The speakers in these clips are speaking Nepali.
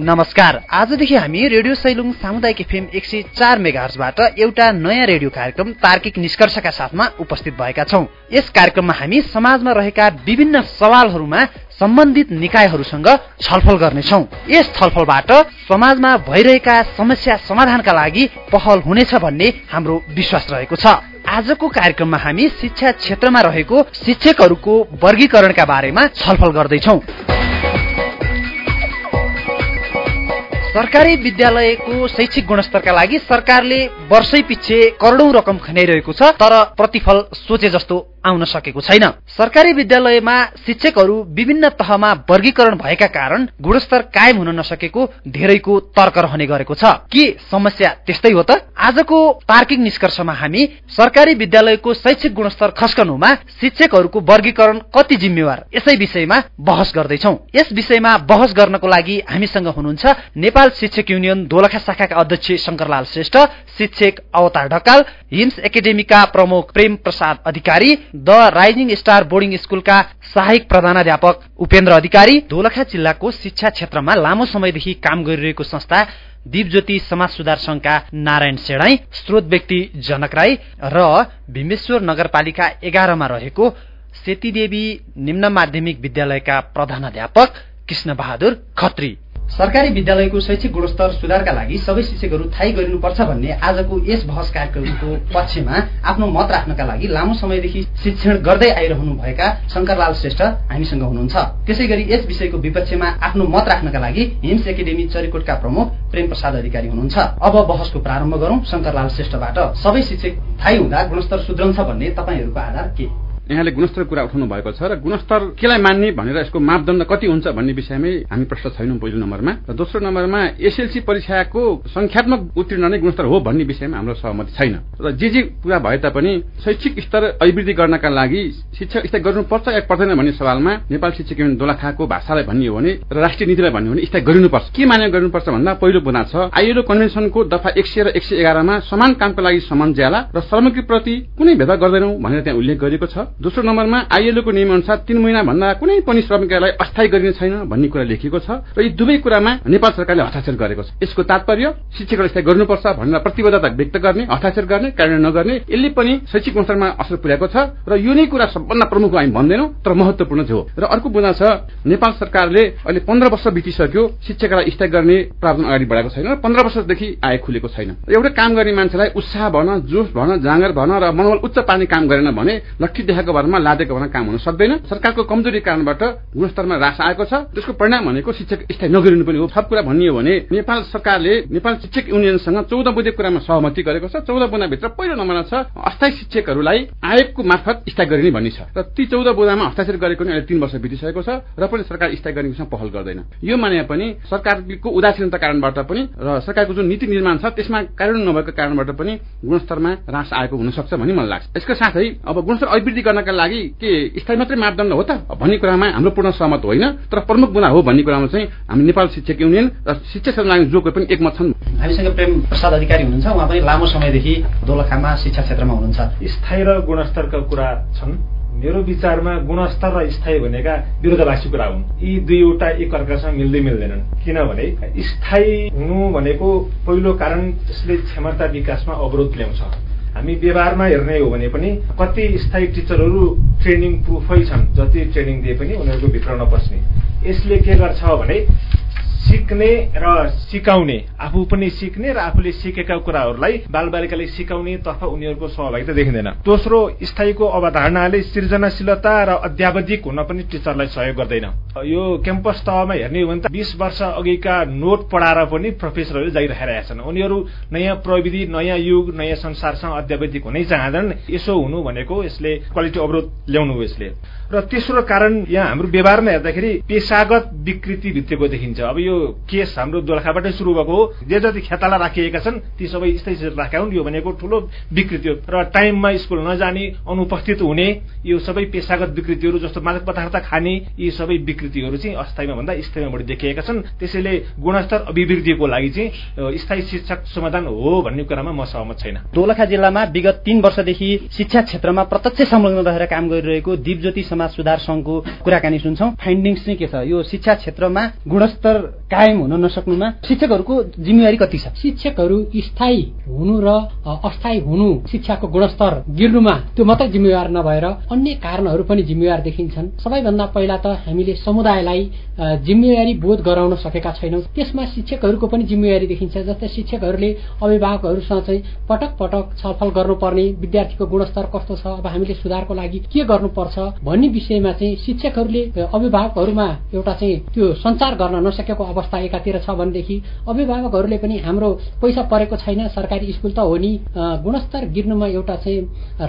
नमस्कार। आजदेखि हामी रेडियो सैलुङ सामुदायिक एफएम एक सय चार मेगाहर्सबाट एउटा नयाँ रेडियो कार्यक्रम तार्किक निष्कर्षका साथमा उपस्थित भएका छौं। यस कार्यक्रममा हामी समाजमा रहेका विभिन्न सवालहरूमा सम्बन्धित निकायहरूसँग छलफल गर्नेछौ। यस छलफलबाट समाजमा भइरहेका समस्या समाधानका लागि पहल हुनेछ भन्ने हाम्रो विश्वास रहेको छ। आजको कार्यक्रममा हामी शिक्षा क्षेत्रमा रहेको शिक्षकहरूको वर्गीकरणका बारेमा छलफल गर्दैछौ। सरकारी विद्यालयको शैक्षिक गुणस्तरका लागि सरकारले वर्षै पछि करोडौं रकम खनाइरहेको छ तर प्रतिफल सोचे जस्तो आउन सकेको छैन। सरकारी विद्यालयमा शिक्षकहरू विभिन्न तहमा वर्गीकरण भएका कारण गुणस्तर कायम हुन नसकेको धेरैको तर्क रहने गरेको छ। के समस्या त्यस्तै हो त? आजको तार्किक निष्कर्षमा हामी सरकारी विद्यालयको शैक्षिक गुणस्तर खस्कनुमा शिक्षकहरूको वर्गीकरण कति जिम्मेवार यसै विषयमा बहस गर्दैछौ। यस विषयमा बहस गर्नको लागि हामीसँग हुनुहुन्छ नेपाल शिक्षक युनियन दोलखा शाखाका अध्यक्ष शंकरलाल श्रेष्ठ शिक्षक अवतार ढकाल हिम्स एकाडेमीका प्रमुख Prem Prasad Adhikari the rising star boarding स्कूलका सहायक प्रधानाध्यापक उपेन्द्र अधिकारी दोलखा जिल्लाको शिक्षा क्षेत्रमा लामो समयदेखि काम गरिरहेको संस्था दीपज्योति समाज सुधार संघका नारायण सेडाई स्रोत व्यक्ति जनक राई र भीमेश्वर नगरपालिका एघारमा रहेको सेतीदेवी निम्न माध्यमिक विद्यालयका प्रधानाध्यापक कृष्ण बहादुर खत्री। सरकारी विद्यालयको शैक्षिक गुणस्तर सुधारका लागि सबै शिक्षकहरू थाहै गरिनुपर्छ भन्ने आजको यस बहस कार्यक्रमको पक्षमा आफ्नो मत राख्नका लागि लामो समयदेखि शिक्षण गर्दै आइरहनु भएका शंकरलाल श्रेष्ठ हामीसँग हुनुहुन्छ। त्यसै गरी यस विषयको विपक्षमा आफ्नो मत राख्नका लागि हिम्स एकाडेमी चरिकोटका प्रमुख प्रेम प्रसाद अधिकारी हुनुहुन्छ। अब बहसको प्रारम्भ गरौं शंकरलाल श्रेष्ठबाट। सबै शिक्षक थाहै हुँदा गुणस्तर सुध्रन्छ भन्ने तपाईँहरूको आधार के? यहाँले गुणस्तर कुरा उठाउनु भएको छ र गुणस्तर केलाई मान्ने भनेर यसको मापदण्ड कति हुन्छ भन्ने विषयमै हामी प्रश्न छैनौँ पहिलो नम्बरमा र दोस्रो नम्बरमा एसएलसी परीक्षाको संख्यात्मक उत्तीर्ण नै गुणस्तर हो भन्ने विषयमा हाम्रो सहमति छैन। र जे जे कुरा भए तापनि शैक्षिक स्तर अभिवृद्धि गर्नका लागि शिक्षा स्तर गर्नुपर्छ या पर्दैन भन्ने सवालमा नेपाल शिक्षक युनियन दोलाखाको भाषालाई भन्ने हो भने र राष्ट्रिय नीतिलाई भन्ने हो भने स्थायी गरिनुपर्छ। के मान्य गर्नुपर्छ भन्दा पहिलो बुना छ आइएलओ कन्भेन्सनको दफा एक सय र एक सय एघारमा समान कामको लागि समान ज्याला र श्रमिक प्रति कुनै भेदभाव गर्दैनौ भनेर त्यहाँ उल्लेख गरिएको छ। दोस्रो नम्बरमा आइएलओको नियम अनुसार तीन महिना भन्दा कुनै पनि श्रमिकलाई अस्थायी गरिने छैन भन्ने कुरा लेखिएको छ र यी दुवै कुरामा नेपाल सरकारले हस्ताक्षर गरेको छ। यसको तात्पर्य शिक्षकलाई स्थायी गर्नुपर्छ भनेर प्रतिबद्धता व्यक्त गर्ने हस्ताक्षर गर्ने कार्यान्वयन नगर्ने यसले पनि शैक्षिक अनुसारमा असर पुर्याएको छ र यो नै कुरा सबभन्दा प्रमुख हामी भन्दैनौँ तर महत्वपूर्ण छ। र अर्को बुझा छ नेपाल सरकारले अहिले पन्ध्र वर्ष बितिसक्यो शिक्षकलाई स्थायी गर्ने प्रावधान अगाडि बढाएको छैन र पन्ध्र वर्षदेखि आय खुलेको छैन। एउटै काम गर्ने मान्छेलाई उत्साह भन जोस भन जाँगर भन र मनोबल उच्च पार्ने काम गरेन भने लट्ठी देखाएको भरमा लादेको भएर काम हुन सक्दैन। सरकारको कमजोरी कारणबाट गुणस्तरमा रास आएको छ। त्यसको परिणाम भनेको शिक्षक स्थायी नगरिनु पनि हो। सब कुरा भनियो भने नेपाल सरकारले नेपाल शिक्षक युनियनसँग चौध बुधे कुरामा सहमति गरेको छ। चौध बुदाभित्र पहिलो नम्बरमा छ अस्थायी शिक्षकहरूलाई आयोगको मार्फत स्थायी गरिने भन्ने छ र ती चौध बुदामा हस्ताक्षर गरेको अहिले तीन वर्ष बितिसकेको छ र पनि सरकार स्थायी गर्ने पहल गर्दैन। यो माने पनि सरकारको उदासीनता कारणबाट पनि र सरकारको जुन नीति निर्माण छ त्यसमा कार्यान्वयन नभएको कारणबाट पनि गुणस्तरमा रास आएको हुन सक्छ भन्ने मलाई लाग्छ। यसका साथै अब गुणस्तर अभिवृद्धि गर्नका लागि लागि के स्थायी मात्रै मापदण्ड हो त? भन्ने कुरामा हाम्रो पूर्ण सहमत होइन। तर प्रमुख गुणा हो भन्ने कुरामा चाहिँ हामी नेपाल शिक्षक युनियन र शिक्षा क्षेत्रमा लाग्ने जो कोही पनि एकमत छन्। हामीसँग प्रेम प्रसाद अधिकारी हुनुहुन्छ। उहाँ पनि लामो समयदेखि दोलखामा शिक्षा क्षेत्रमा हुनुहुन्छ। स्थायी र गुणस्तरका कुरा छन्। मेरो विचारमा गुणस्तर र स्थायी भनेका विरोधाभासी कुरा हुन्। यी दुईवटा एक अर्कासँग मिल्दै मिल्दैनन्। किनभने स्थायी हुनु भनेको पहिलो कारण त्यसले क्षमता विकासमा अवरोध ल्याउँछ। हामी व्यवहारमा हेर्ने हो भने पनि कति स्थायी टिचरहरू ट्रेनिङ प्रुफै छन् जति ट्रेनिङ दिए पनि उनीहरूको भित्र नपस्ने। यसले के गर्छ भने सिक्ने र सिकाउने आफू पनि सिक्ने र आफूले सिकेका कुराहरूलाई बालबालिकाले सिकाउने तर्फ उनीहरूको सहभागिता देखिँदैन। दोस्रो स्थायीको अवधारणाले सृजनाशीलता र अध्यावधिक हुन पनि टिचरलाई सहयोग गर्दैन। यो क्याम्पस तहमा हेर्ने हो भने त बिस वर्ष अघिका नोट पढाएर पनि प्रोफेसरहरूले जाइरहेका छन्। उनीहरू नयाँ प्रविधि नयाँ युग नयाँ संसारसँग अध्यावधिक हुनै चाहँदैनन्। यसो हुनु भनेको यसले क्वालिटी अवरोध ल्याउनु हो यसले। र तेस्रो कारण यहाँ हाम्रो व्यवहारमा हेर्दाखेरि पेसागत विकृति भित्रेको देखिन्छ। अब यो केस हाम्रो दोलखाबाटै सुरु भएको हो। जे जति खेताला राखिएका छन् ती सबै स्थायी राखेका हुन्। यो भनेको ठूलो विकृति हो। र टाइममा स्कुल नजाने अनुपस्थित हुने यो सबै पेसागत विकृतिहरू जस्तो मादक पदार्थ खाने यी सबै विकृतिहरू चाहिँ अस्थायीमा भन्दा स्थायीमा बढी देखिएका छन्। त्यसैले गुणस्तर अभिवृद्धिको लागि चाहिँ स्थायी शिक्षक समाधान हो भन्ने कुरामा म सहमत छैन। दोलखा जिल्लामा विगत तीन वर्षदेखि शिक्षा क्षेत्रमा प्रत्यक्ष संलग्न रहेर काम गरिरहेको दिपज्योति समाज सुधार सङ्घको कुराकानी सुन्छौँ। फाइन्डिङ्स चाहिँ के छ? यो शिक्षा क्षेत्रमा गुणस्तर कायम हुन नसक्नुमा शिक्षकहरूको जिम्मेवारी कति छ? शिक्षकहरू स्थायी हुनु र अस्थायी हुनु शिक्षाको गुणस्तर गिर्नुमा त्यो मात्रै जिम्मेवार नभएर अन्य कारणहरू पनि जिम्मेवार देखिन्छन्। सबैभन्दा पहिला त हामीले समुदायलाई जिम्मेवारी बोध गराउन सकेका छैनौँ। त्यसमा शिक्षकहरूको पनि जिम्मेवारी देखिन्छ जस्तै शिक्षकहरूले अभिभावकहरूसँग चाहिँ पटक पटक छलफल गर्नुपर्ने विद्यार्थीको गुणस्तर कस्तो छ अब हामीले सुधारको लागि के गर्नुपर्छ भन्ने विषयमा चाहिँ शिक्षकहरूले अभिभावकहरूमा एउटा चाहिँ त्यो सञ्चार गर्न नसकेको अवस्था एकातिर छ भनेदेखि अभिभावकहरूले पनि हाम्रो पैसा परेको छैन सरकारी स्कुल त हो नि। गुणस्तर गिर्नुमा एउटा चाहिँ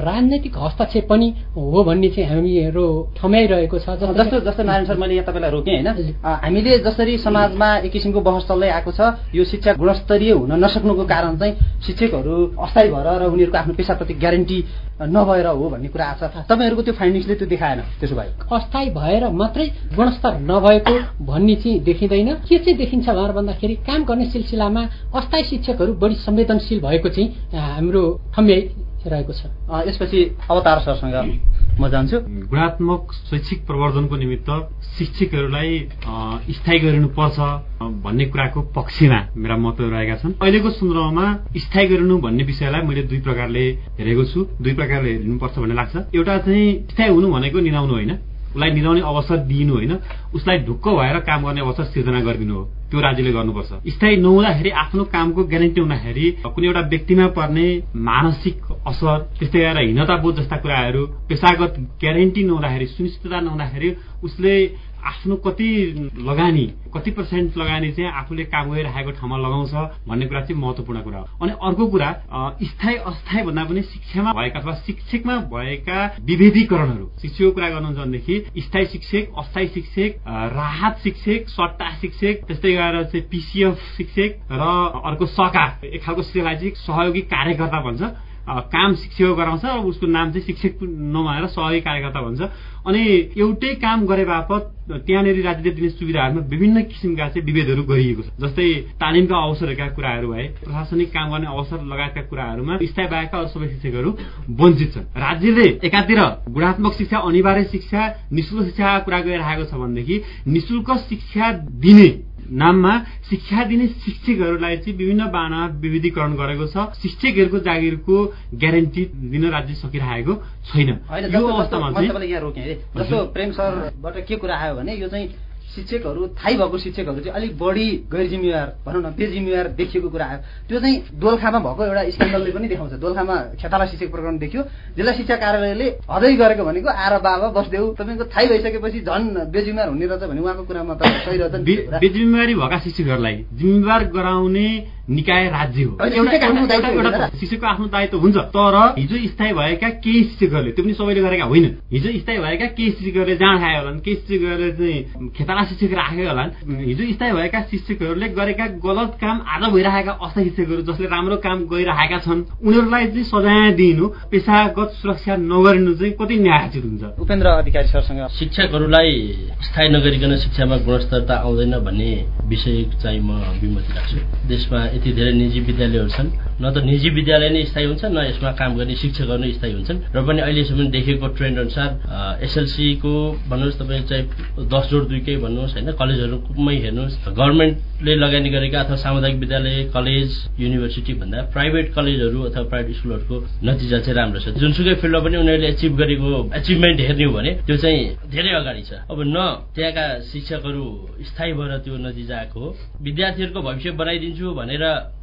राजनैतिक हस्तक्षेप पनि हो भन्ने चाहिँ हामीहरू ठम्याइरहेको छ। जस्तो जस्तो नारायण सर मैले यहाँ तपाईँलाई रोकेँ होइन? हामीले जसरी समाजमा एक किसिमको बहस चल्दै आएको छ यो शिक्षा गुणस्तरीय हुन नसक्नुको कारण चाहिँ शिक्षकहरू अस्थायी भएर र उनीहरूको आफ्नो पेसाप्रति ग्यारेन्टी नभएर हो भन्ने कुरा छ। तपाईँहरूको त्यो फाइन्डिङ्सले त्यो देखाएन त्यसो भए। अस्थायी भएर मात्रै गुणस्तर नभएको भन्ने चाहिँ देखिँदैन। के चाहिँ देखिन्छ भनेर भन्दाखेरि काम गर्ने सिलसिलामा अस्थायी शिक्षकहरू बढी संवेदनशील भएको चाहिँ हाम्रो ठम्ब्याइ रहेको छ। यसपछि अवतार सरसँग म जान्छु। गुणात्मक शैक्षिक प्रवर्धनको निमित्त शिक्षकहरूलाई स्थायी गरिनुपर्छ भन्ने कुराको पक्षमा मेरा मतहरू रहेका छन्। अहिलेको सन्दर्भमा स्थायी गरिनु भन्ने विषयलाई मैले दुई प्रकारले हेरेको छु। दुई प्रकारले हेर्नुपर्छ भन्ने लाग्छ। एउटा चाहिँ स्थायी हुनु भनेको निधाउनु होइन। उसलाई निधाउने अवसर दिइनु होइन। उसलाई ढुक्क भएर काम गर्ने अवसर सिर्जना गरिदिनु हो। त्यो राज्यले गर्नुपर्छ। स्थायी नहुँदाखेरि आफ्नो कामको ग्यारेन्टी हुँदाखेरि कुनै एउटा व्यक्तिमा पर्ने मानसिक असर त्यस्तै गरेर हिनताबोध जस्ता कुराहरू पेसागत ग्यारेन्टी नहुँदाखेरि सुनिश्चितता नहुँदाखेरि उसले आफ्नो कति लगानी कति पर्सेन्ट लगानी चाहिँ आफूले काम गरिराखेको ठाउँमा लगाउँछ भन्ने कुरा चाहिँ महत्वपूर्ण कुरा हो। अनि अर्को कुरा स्थायी अस्थायी भन्दा पनि शिक्षामा भएका अथवा शिक्षकमा भएका विभेदीकरणहरू। शिक्षकको कुरा गर्नुहुन्छ भनेदेखि स्थायी शिक्षक अस्थायी शिक्षक राहत शिक्षक सट्टा शिक्षक त्यस्तै गरेर चाहिँ पिसिएफ शिक्षक र अर्को सका एक खालको चाहिँ सहयोगी कार्यकर्ता भन्छ। काम शिक्षक गराउँछ र उसको नाम चाहिँ शिक्षक नभएर सहयोगी कार्यकर्ता भन्छ। अनि एउटै काम गरे बापत त्यहाँनिर राज्यले दिने सुविधाहरूमा विभिन्न किसिमका चाहिँ विभेदहरू गरिएको छ। जस्तै तालिमका अवसरहरूका कुराहरू भए प्रशासनिक काम गर्ने अवसर लगायतका कुराहरूमा स्थायी बाहेकका अरू सबै शिक्षकहरू वञ्चित छन्। राज्यले एकातिर गुणात्मक शिक्षा अनिवार्य शिक्षा निशुल्क शिक्षाका कुरा गरिरहेको छ भनेदेखि निशुल्क शिक्षा दिने नाममा शिक्षा दिने शिक्षकहरूलाई चाहिँ विभिन्न बाहना विविधीकरण गरेको छ। शिक्षकहरूको जागिरको ग्यारेन्टी दिन राज्य सकिरहेको छैन। यो अवस्थामा चाहिँ यहाँ रोकेँ जस्तो प्रेम सरबाट के कुरा आयो भने यो चाहिँ शिक्षकहरू थाहै भएको शिक्षकहरू चाहिँ अलिक बढी गैर जिम्मेवार भनौँ न बेजिम्मेवार देखिएको कुरा आयो। त्यो चाहिँ दोलखामा भएको एउटा स्क्यान्डलले पनि देखाउँछ। दोलखामा खेताला शिक्षक प्रकरण देखियो। जिल्ला शिक्षा कार्यालयले हदै गरेको भनेको आएर बाबा बस्देऊ तपाईँको थाहै भइसकेपछि झन् बेजिम्मेवार हुने रहेछ भने उहाँको कुरामा त सही रहेछ बेजिम्मेवारी भएका शिक्षकहरूलाई जिम्मेवार गराउने निकाय राज्य हो। शिक्षकको आफ्नो दायित्व हुन्छ तर हिजो स्थायी भएका केही शिक्षकहरूले त्यो पनि सबैले गरेका होइन। हिजो स्थायी भएका केही शिक्षकहरूले जाँड खाए होलान् केही शिक्षकहरूले चाहिँ खेताला शिक्षक राखेका होलान्। हिजो स्थायी भएका शिक्षकहरूले गरेका गलत काम आज भइरहेका अस्थायी शिक्षकहरू जसले राम्रो काम गरिरहेका छन् उनीहरूलाई चाहिँ सजाय दिइनु पेसागत सुरक्षा नगरिनु चाहिँ कति न्यायोचित हुन्छ। उपेन्द्र अधिकारी सरसँग। शिक्षकहरूलाई स्थायी नगरिकन शिक्षामा गुणस्तरता आउँदैन भन्ने विषय चाहिँ म विमति राख्छु। देशमा यति धेरै निजी विद्यालयहरू छन्। न त निजी विद्यालय नै स्थायी हुन्छ न यसमा काम गर्ने शिक्षकहरू नै स्थायी हुन्छन्। र पनि अहिलेसम्म देखेको ट्रेन्ड अनुसार एसएलसीको भन्नुहोस् तपाईँ चाहिँ दस जोड दुईकै भन्नुहोस् होइन कलेजहरूमै हेर्नुहोस्। गभर्मेन्टले लगानी गरेका अथवा सामुदायिक विद्यालय कलेज युनिभर्सिटी भन्दा प्राइभेट कलेजहरू अथवा प्राइभेट स्कुलहरूको नतिजा चाहिँ राम्रो छ। जुनसुकै फिल्डमा पनि उनीहरूले एचिभ गरेको एचिभमेन्ट हेर्ने हो भने त्यो चाहिँ धेरै अगाडि छ। अब न त्यहाँका शिक्षकहरू स्थायी भएर त्यो नतिजा आएको हो। विद्यार्थीहरूको भविष्य बनाइदिन्छु भनेर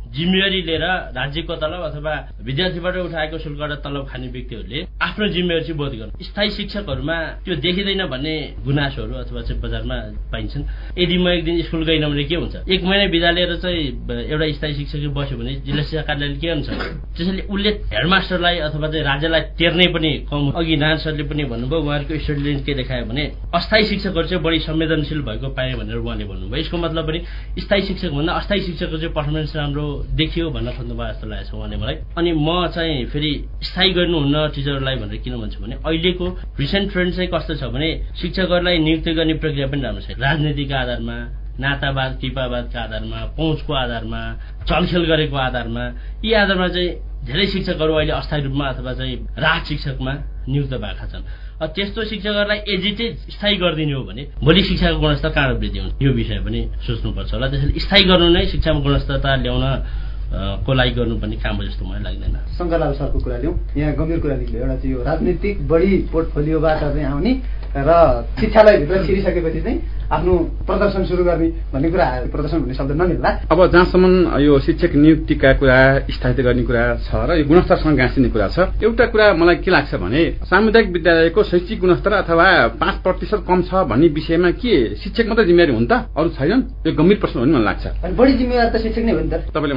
जिम्मेवारी लिएर राज्यको तलब अथवा विद्यार्थीबाट उठाएको शुल्कबाट तलब खाने व्यक्तिहरूले आफ्नो जिम्मेवारी चाहिँ बोध गर्नु। स्थायी शिक्षकहरूमा त्यो देखिँदैन भन्ने गुनासोहरू अथवा चाहिँ बजारमा पाइन्छन्। यदि म एक दिन स्कुल गइनँ भने के हुन्छ? एक महिना बिदा लिएर चाहिँ एउटा स्थायी शिक्षक बस्यो भने जिल्ला शिक्षा कार्यालयले के हुन्छ त्यसैले उसले हेडमास्टरलाई अथवा चाहिँ राज्यलाई तेर्ने पनि कम अघि नान सरले पनि भन्नुभयो उहाँहरूको स्टुडेन्ट के देखायो भने अस्थायी शिक्षकहरू चाहिँ बढी संवेदनशील भएको पाए भनेर उहाँले भन्नुभयो। यसको मतलब पनि स्थायी शिक्षक भन्दा अस्थायी शिक्षकको चाहिँ पर्फर्मेन्स राम्रो देखियो भन्न खोज्नुभयो जस्तो लागेको छ उहाँले मलाई। अनि म चाहिँ फेरि स्थायी गर्नुहुन्न टिचरलाई भनेर किन भन्छु भने अहिलेको रिसेन्ट ट्रेन्ड चाहिँ कस्तो छ भने शिक्षकहरूलाई नियुक्ति गर्ने प्रक्रिया पनि राम्रो छ राजनीतिको आधारमा नातावाद कृपावादका आधारमा पहुँचको आधारमा चलखेल गरेको आधारमा यी आधारमा चाहिँ धेरै शिक्षकहरू अहिले अस्थायी रूपमा अथवा चाहिँ राज शिक्षकमा नियुक्त भएका छन्। त्यस्तो शिक्षकहरूलाई एजिटै स्थायी गरिदिने हो भने भोलि शिक्षाको गुणस्तर कहाँ वृद्धि हुन्छ। यो विषय पनि सोच्नुपर्छ होला। त्यसैले स्थायी गर्नु नै शिक्षामा गुणस्तरता ल्याउन को लागि गर्नुपर्ने काम हो जस्तो मलाई लाग्दैन। शङ्करलाल सरको कुरा लिउँ। यहाँ गम्भीर कुरा निक्ल्यो। एउटा चाहिँ यो राजनीतिक बढी पोर्टफोलियोबाट चाहिँ आउने र शिक्षालयभित्र छिरिसकेपछि चाहिँ आफ्नो प्रदर्शन सुरु गर्ने भन्ने कुरा आयो। प्रदर्शन भन्ने शब्द नमिल्ला अब जहाँसम्म यो शिक्षक नियुक्तिका कुरा स्थायित्व गर्ने कुरा छ र यो गुणस्तरसँग गाँसिने कुरा छ एउटा कुरा मलाई के लाग्छ भने सामुदायिक विद्यालयको शैक्षिक गुणस्तर अथवा पाँच प्रतिशत कम छ भन्ने विषयमा के शिक्षक मात्रै जिम्मेवारी हुन् त? अरू छैनन्? यो गम्भीर प्रश्न हो नि मलाई लाग्छ। बढी जिम्मेवार त शिक्षक नै हो नि त। तपाईँले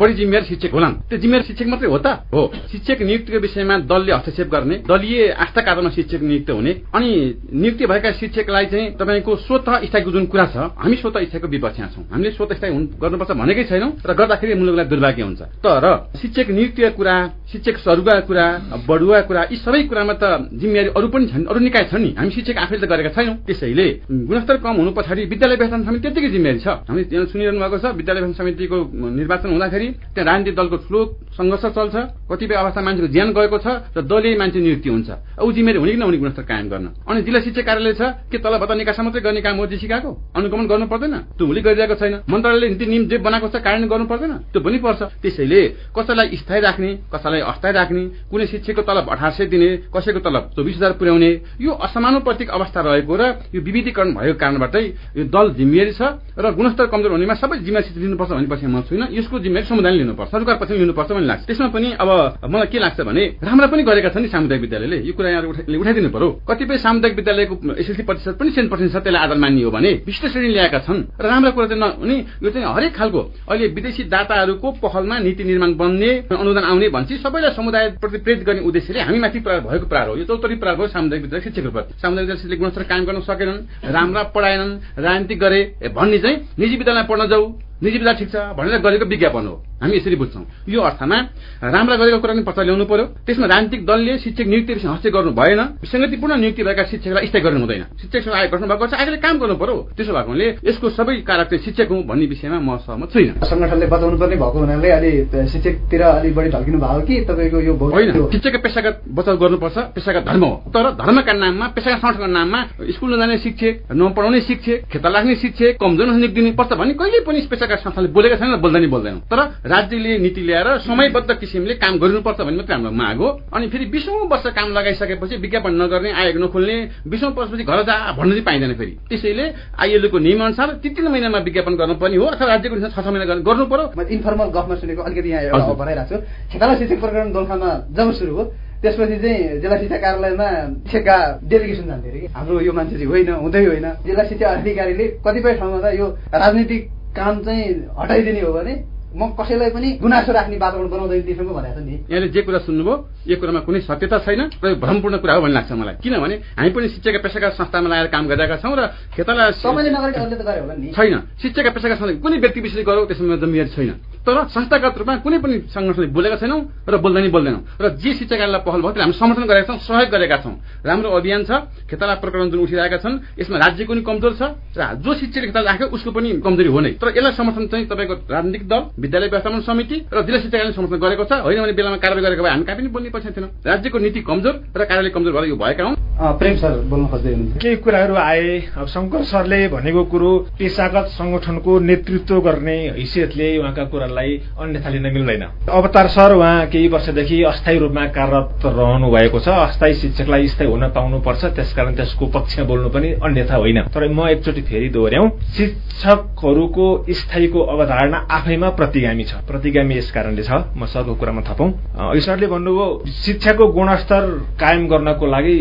बढी जिम्मेवार शिक्षक होला। त्यो जिम्मेवार शिक्षक मात्रै हो त? हो। शिक्षक नियुक्तिको विषयमा दलले हस्तक्षेप गर्ने दलीय आस्थाका आधारमा शिक्षक नियुक्त हुने अनि नियुक्ति भएका शिक्षकलाई चाहिँ तपाईँको स्वत स्थायीको जुन कुरा छ हामी स्वत स्थायीको विपक्षमा छौँ। हामीले स्वत स्थायी गर्नुपर्छ भनेकै छैनौँ र गर्दाखेरि मुलुकलाई दुर्भाग्य हुन्छ। तर शिक्षक नियुक्तिका कुरा शिक्षक सरुवा कुरा बढुवा कुरा यी सबै कुरामा त जिम्मेवारी अरू पनि छन् अरू निकाय छन् नि। हामी शिक्षक आफैले त गरेका छैनौँ। त्यसैले गुणस्तर कम हुनु पछाडि विद्यालय व्यवस्थापन समिति त्यतिकै जिम्मेवारी छ। हामीले सुनिरहनु भएको छ विद्यालय व्यवस्थापन समितिको निर्वाचन हुँदाखेरि त्यहाँ राजनीतिक दलको ठुलो सङ्घर्ष चल्छ कतिपय अवस्था मान्छेको ज्यान गएको छ र दलीय मान्छे नियुक्ति हुन्छ। ऊ जिम्मेवारी हुने कि नहुने गुणस्तर कायम गर्न? अनि जिल्ला शिक्षा कार्यालय छ के तल भत्ता निकासा मात्रै गर्ने काम हो सिकाएको अनुगमन गर्नु पर्दैन। त्यो भोलि गरिरहेको छैन। मन्त्रालयले नीति नियम जे बनाएको छ कार्यान्वयन गर्नु पर्दैन। त्यो पनि पर्छ। त्यसैले कसैलाई स्थायी राख्ने कसैलाई अस्थायी राख्ने कुनै शिक्षकको तलब अठार दिने कसैको तलब चौबिस हजार पुर्याउने यो असमानुपातिक अवस्था रहेको र यो विविधीकरण भएको कारणबाटै यो दल जिम्मेवारी छ र गुणस्तर कमजोर हुनेमा सबै जिम्मेवारी लिनुपर्छ भनेपछि म छुइनँ। यसको जिम्मेवारी समुदायले लिनुपर्छ। सरकार पछि लिनुपर्छ भन्ने लाग्छ। त्यसमा पनि अब मलाई के लाग्छ भने राम्रा पनि गरेका छन् नि सामुदायिक विद्यालयले। यो कुरा यहाँ उठाइदिनु पर्यो। कतिपय सामुदायिक विद्यालयको एसएलसी प्रतिशत पनि सेन्ट पर्सेन्ट छ त्यसलाई आधार मान्ने हो भने विशिष्ट श्रेणी ल्याएका छन् र राम्रो कुरा चाहिँ नहुने यो चाहिँ हरेक खालको अहिले विदेशी दाताहरूको पहलमा नीति निर्माण बन्ने अनुदान आउने भन्छ सबैलाई समुदायप्रति प्रेरित गर्ने उद्देश्यले हामी माथि भएको प्रहार हो। यो चौतरी प्रहार भयो सामुदायिक विद्यालय शिक्षकहरूप्रति सामुदायिक विद्यालय गुणस्तर कायम गर्न सकेनन् राम्रा पढाएनन् राजनीतिक गरे भन्ने चाहिँ निजी विद्यालयमा पढ्न जाऊ। निजी विद्यालय ठिक छ भनेर गरेको विज्ञापन हो। हामी यसरी बुझ्छौँ। यो अर्थमा राम्रा गरेको कुरा पनि पत्ता ल्याउनु पर्यो। त्यसमा राजनीतिक दलले शिक्षक नियुक्ति हस्तक्षेप गर्नु भएन। विसङ्गतिपूर्ण नियुक्ति भएका शिक्षकलाई स्थायी गर्नु हुँदैन। शिक्षक आयोग गठन भएको छ आयोगले काम गर्नु पर्यो। त्यसो भएकोले यसको सबै कारक चाहिँ शिक्षक हुँ भन्ने विषयमा म सहमत छुइनँ। सङ्गठनले बताउनु पर्ने भएको हुनाले अलि शिक्षकतिर अलिक बढी ढल्किनु भयो कि तपाईँको यो होइन। शिक्षकको पेसागत बचाउ गर्नुपर्छ। पेसागत धर्म हो। तर धर्मका नाममा पेसागत संगठनको नाममा स्कुल नजाने शिक्षक नपढाउने शिक्षक खेता लाग्ने शिक्षक कमजोर नियुक्ति दिनुपर्छ भन्ने कहिले पनि पेसागत संस्थाले बोलेका छैन बोल्दा नि बोल्दैनौँ तर राज्यले नीति ल्याएर समयबद्ध किसिमले काम गरिनुपर्छ भन्ने मात्रै हाम्रो माग हो। अनि फेरि बिसौँ वर्ष काम लगाइसकेपछि विज्ञापन नगर्ने आयोग नखोल्ने बिसौँ वर्षपछि घर जा भन्नु चाहिँ पाइँदैन फेरि। त्यसैले आइएलको नियमअनुसार तिन तिन महिनामा विज्ञापन गर्नुपर्ने हो अथवा राज्यको छ छ महिना गर्नु पर्यो। इन्फर्मल गफमा सुनेको अलिकति यहाँ भनाइरहेको छु। खेताला शिक्षक प्रकरण दोलखामा जब सुरु हो त्यसपछि चाहिँ जिल्ला शिक्षा कार्यालयमा शिक्षकका डेलिगेसन जान्थ्यो अरे कि। हाम्रो यो मान्छे चाहिँ होइन हुँदै होइन। जिल्ला शिक्षा अधिकारीले कतिपय ठाउँमा त यो राजनीतिक काम चाहिँ हटाइदिने हो भने म कसैलाई पनि गुनासो राख्ने वातावरण बनाउँदैन त्यसमा भनेको नि। यहाँले जे कुरा सुन्नुभयो यो कुरामा कुनै सत्यता छैन र भ्रमपूर्ण कुरा हो भन्ने लाग्छ मलाई। किनभने हामी पनि शिक्षाका पेसाका संस्थामा लगाएर काम गरिरहेका छौँ र खेताला छैन। शिक्षाका पेसाका संस्था कुनै व्यक्ति विषय गरौँ त्यसमा जमियारी छैन। तर संस्थागत रूपमा कुनै पनि सङ्गठनले बोलेका छैनौँ र बोल्दै नै बोल्दैनौँ। र जे शिक्षाकालाई पहल भयो हामी समर्थन गरेका छौँ सहयोग गरेका छौँ। राम्रो अभियान छ खेताला प्रकरण जुन उठिरहेका छन् यसमा राज्यको पनि कमजोर छ र जो शिक्षाले खेताला राख्यो उसको पनि कमजोरी हो नै। तर यसलाई समर्थन चाहिँ तपाईँको राजनीतिक दल विद्यालय व्यवस्थापन समिति र जिल्ला शिक्षाले समर्थन गरेको छ। होइन भने बेलामा कारवाही गरेको भए हामी कहाँ पनि बोल्ने पछि थिएन। राज्यको नीति कमजोर र कार्यालय कमजोर भएर यो भएका हुन्। प्रेम सर बोल्न खोज्दै केही कुराहरू आए। अब शङ्कर सरले भनेको कुरो पेसागत संगठनको नेतृत्व गर्ने हैसियतले उहाँका कुरालाई अन्यथा लिन मिल्दैन। अवतार सर उहाँ केही वर्षदेखि अस्थायी रूपमा कार्यरत रहनु भएको छ। अस्थायी शिक्षकलाई स्थायी हुन पाउनुपर्छ। त्यसकारण त्यसको पक्षमा बोल्नु पनि अन्यथा होइन। तर म एकचोटि फेरि दोहोऱ्याउँ। शिक्षकहरूको स्थायीको अवधारणा आफैमा प्रतिगामी छ। प्रतिगामी यस कारणले छ। म सरको कुरामा थपौँ। सरले भन्नुभयो शिक्षाको गुणस्तर कायम गर्नको लागि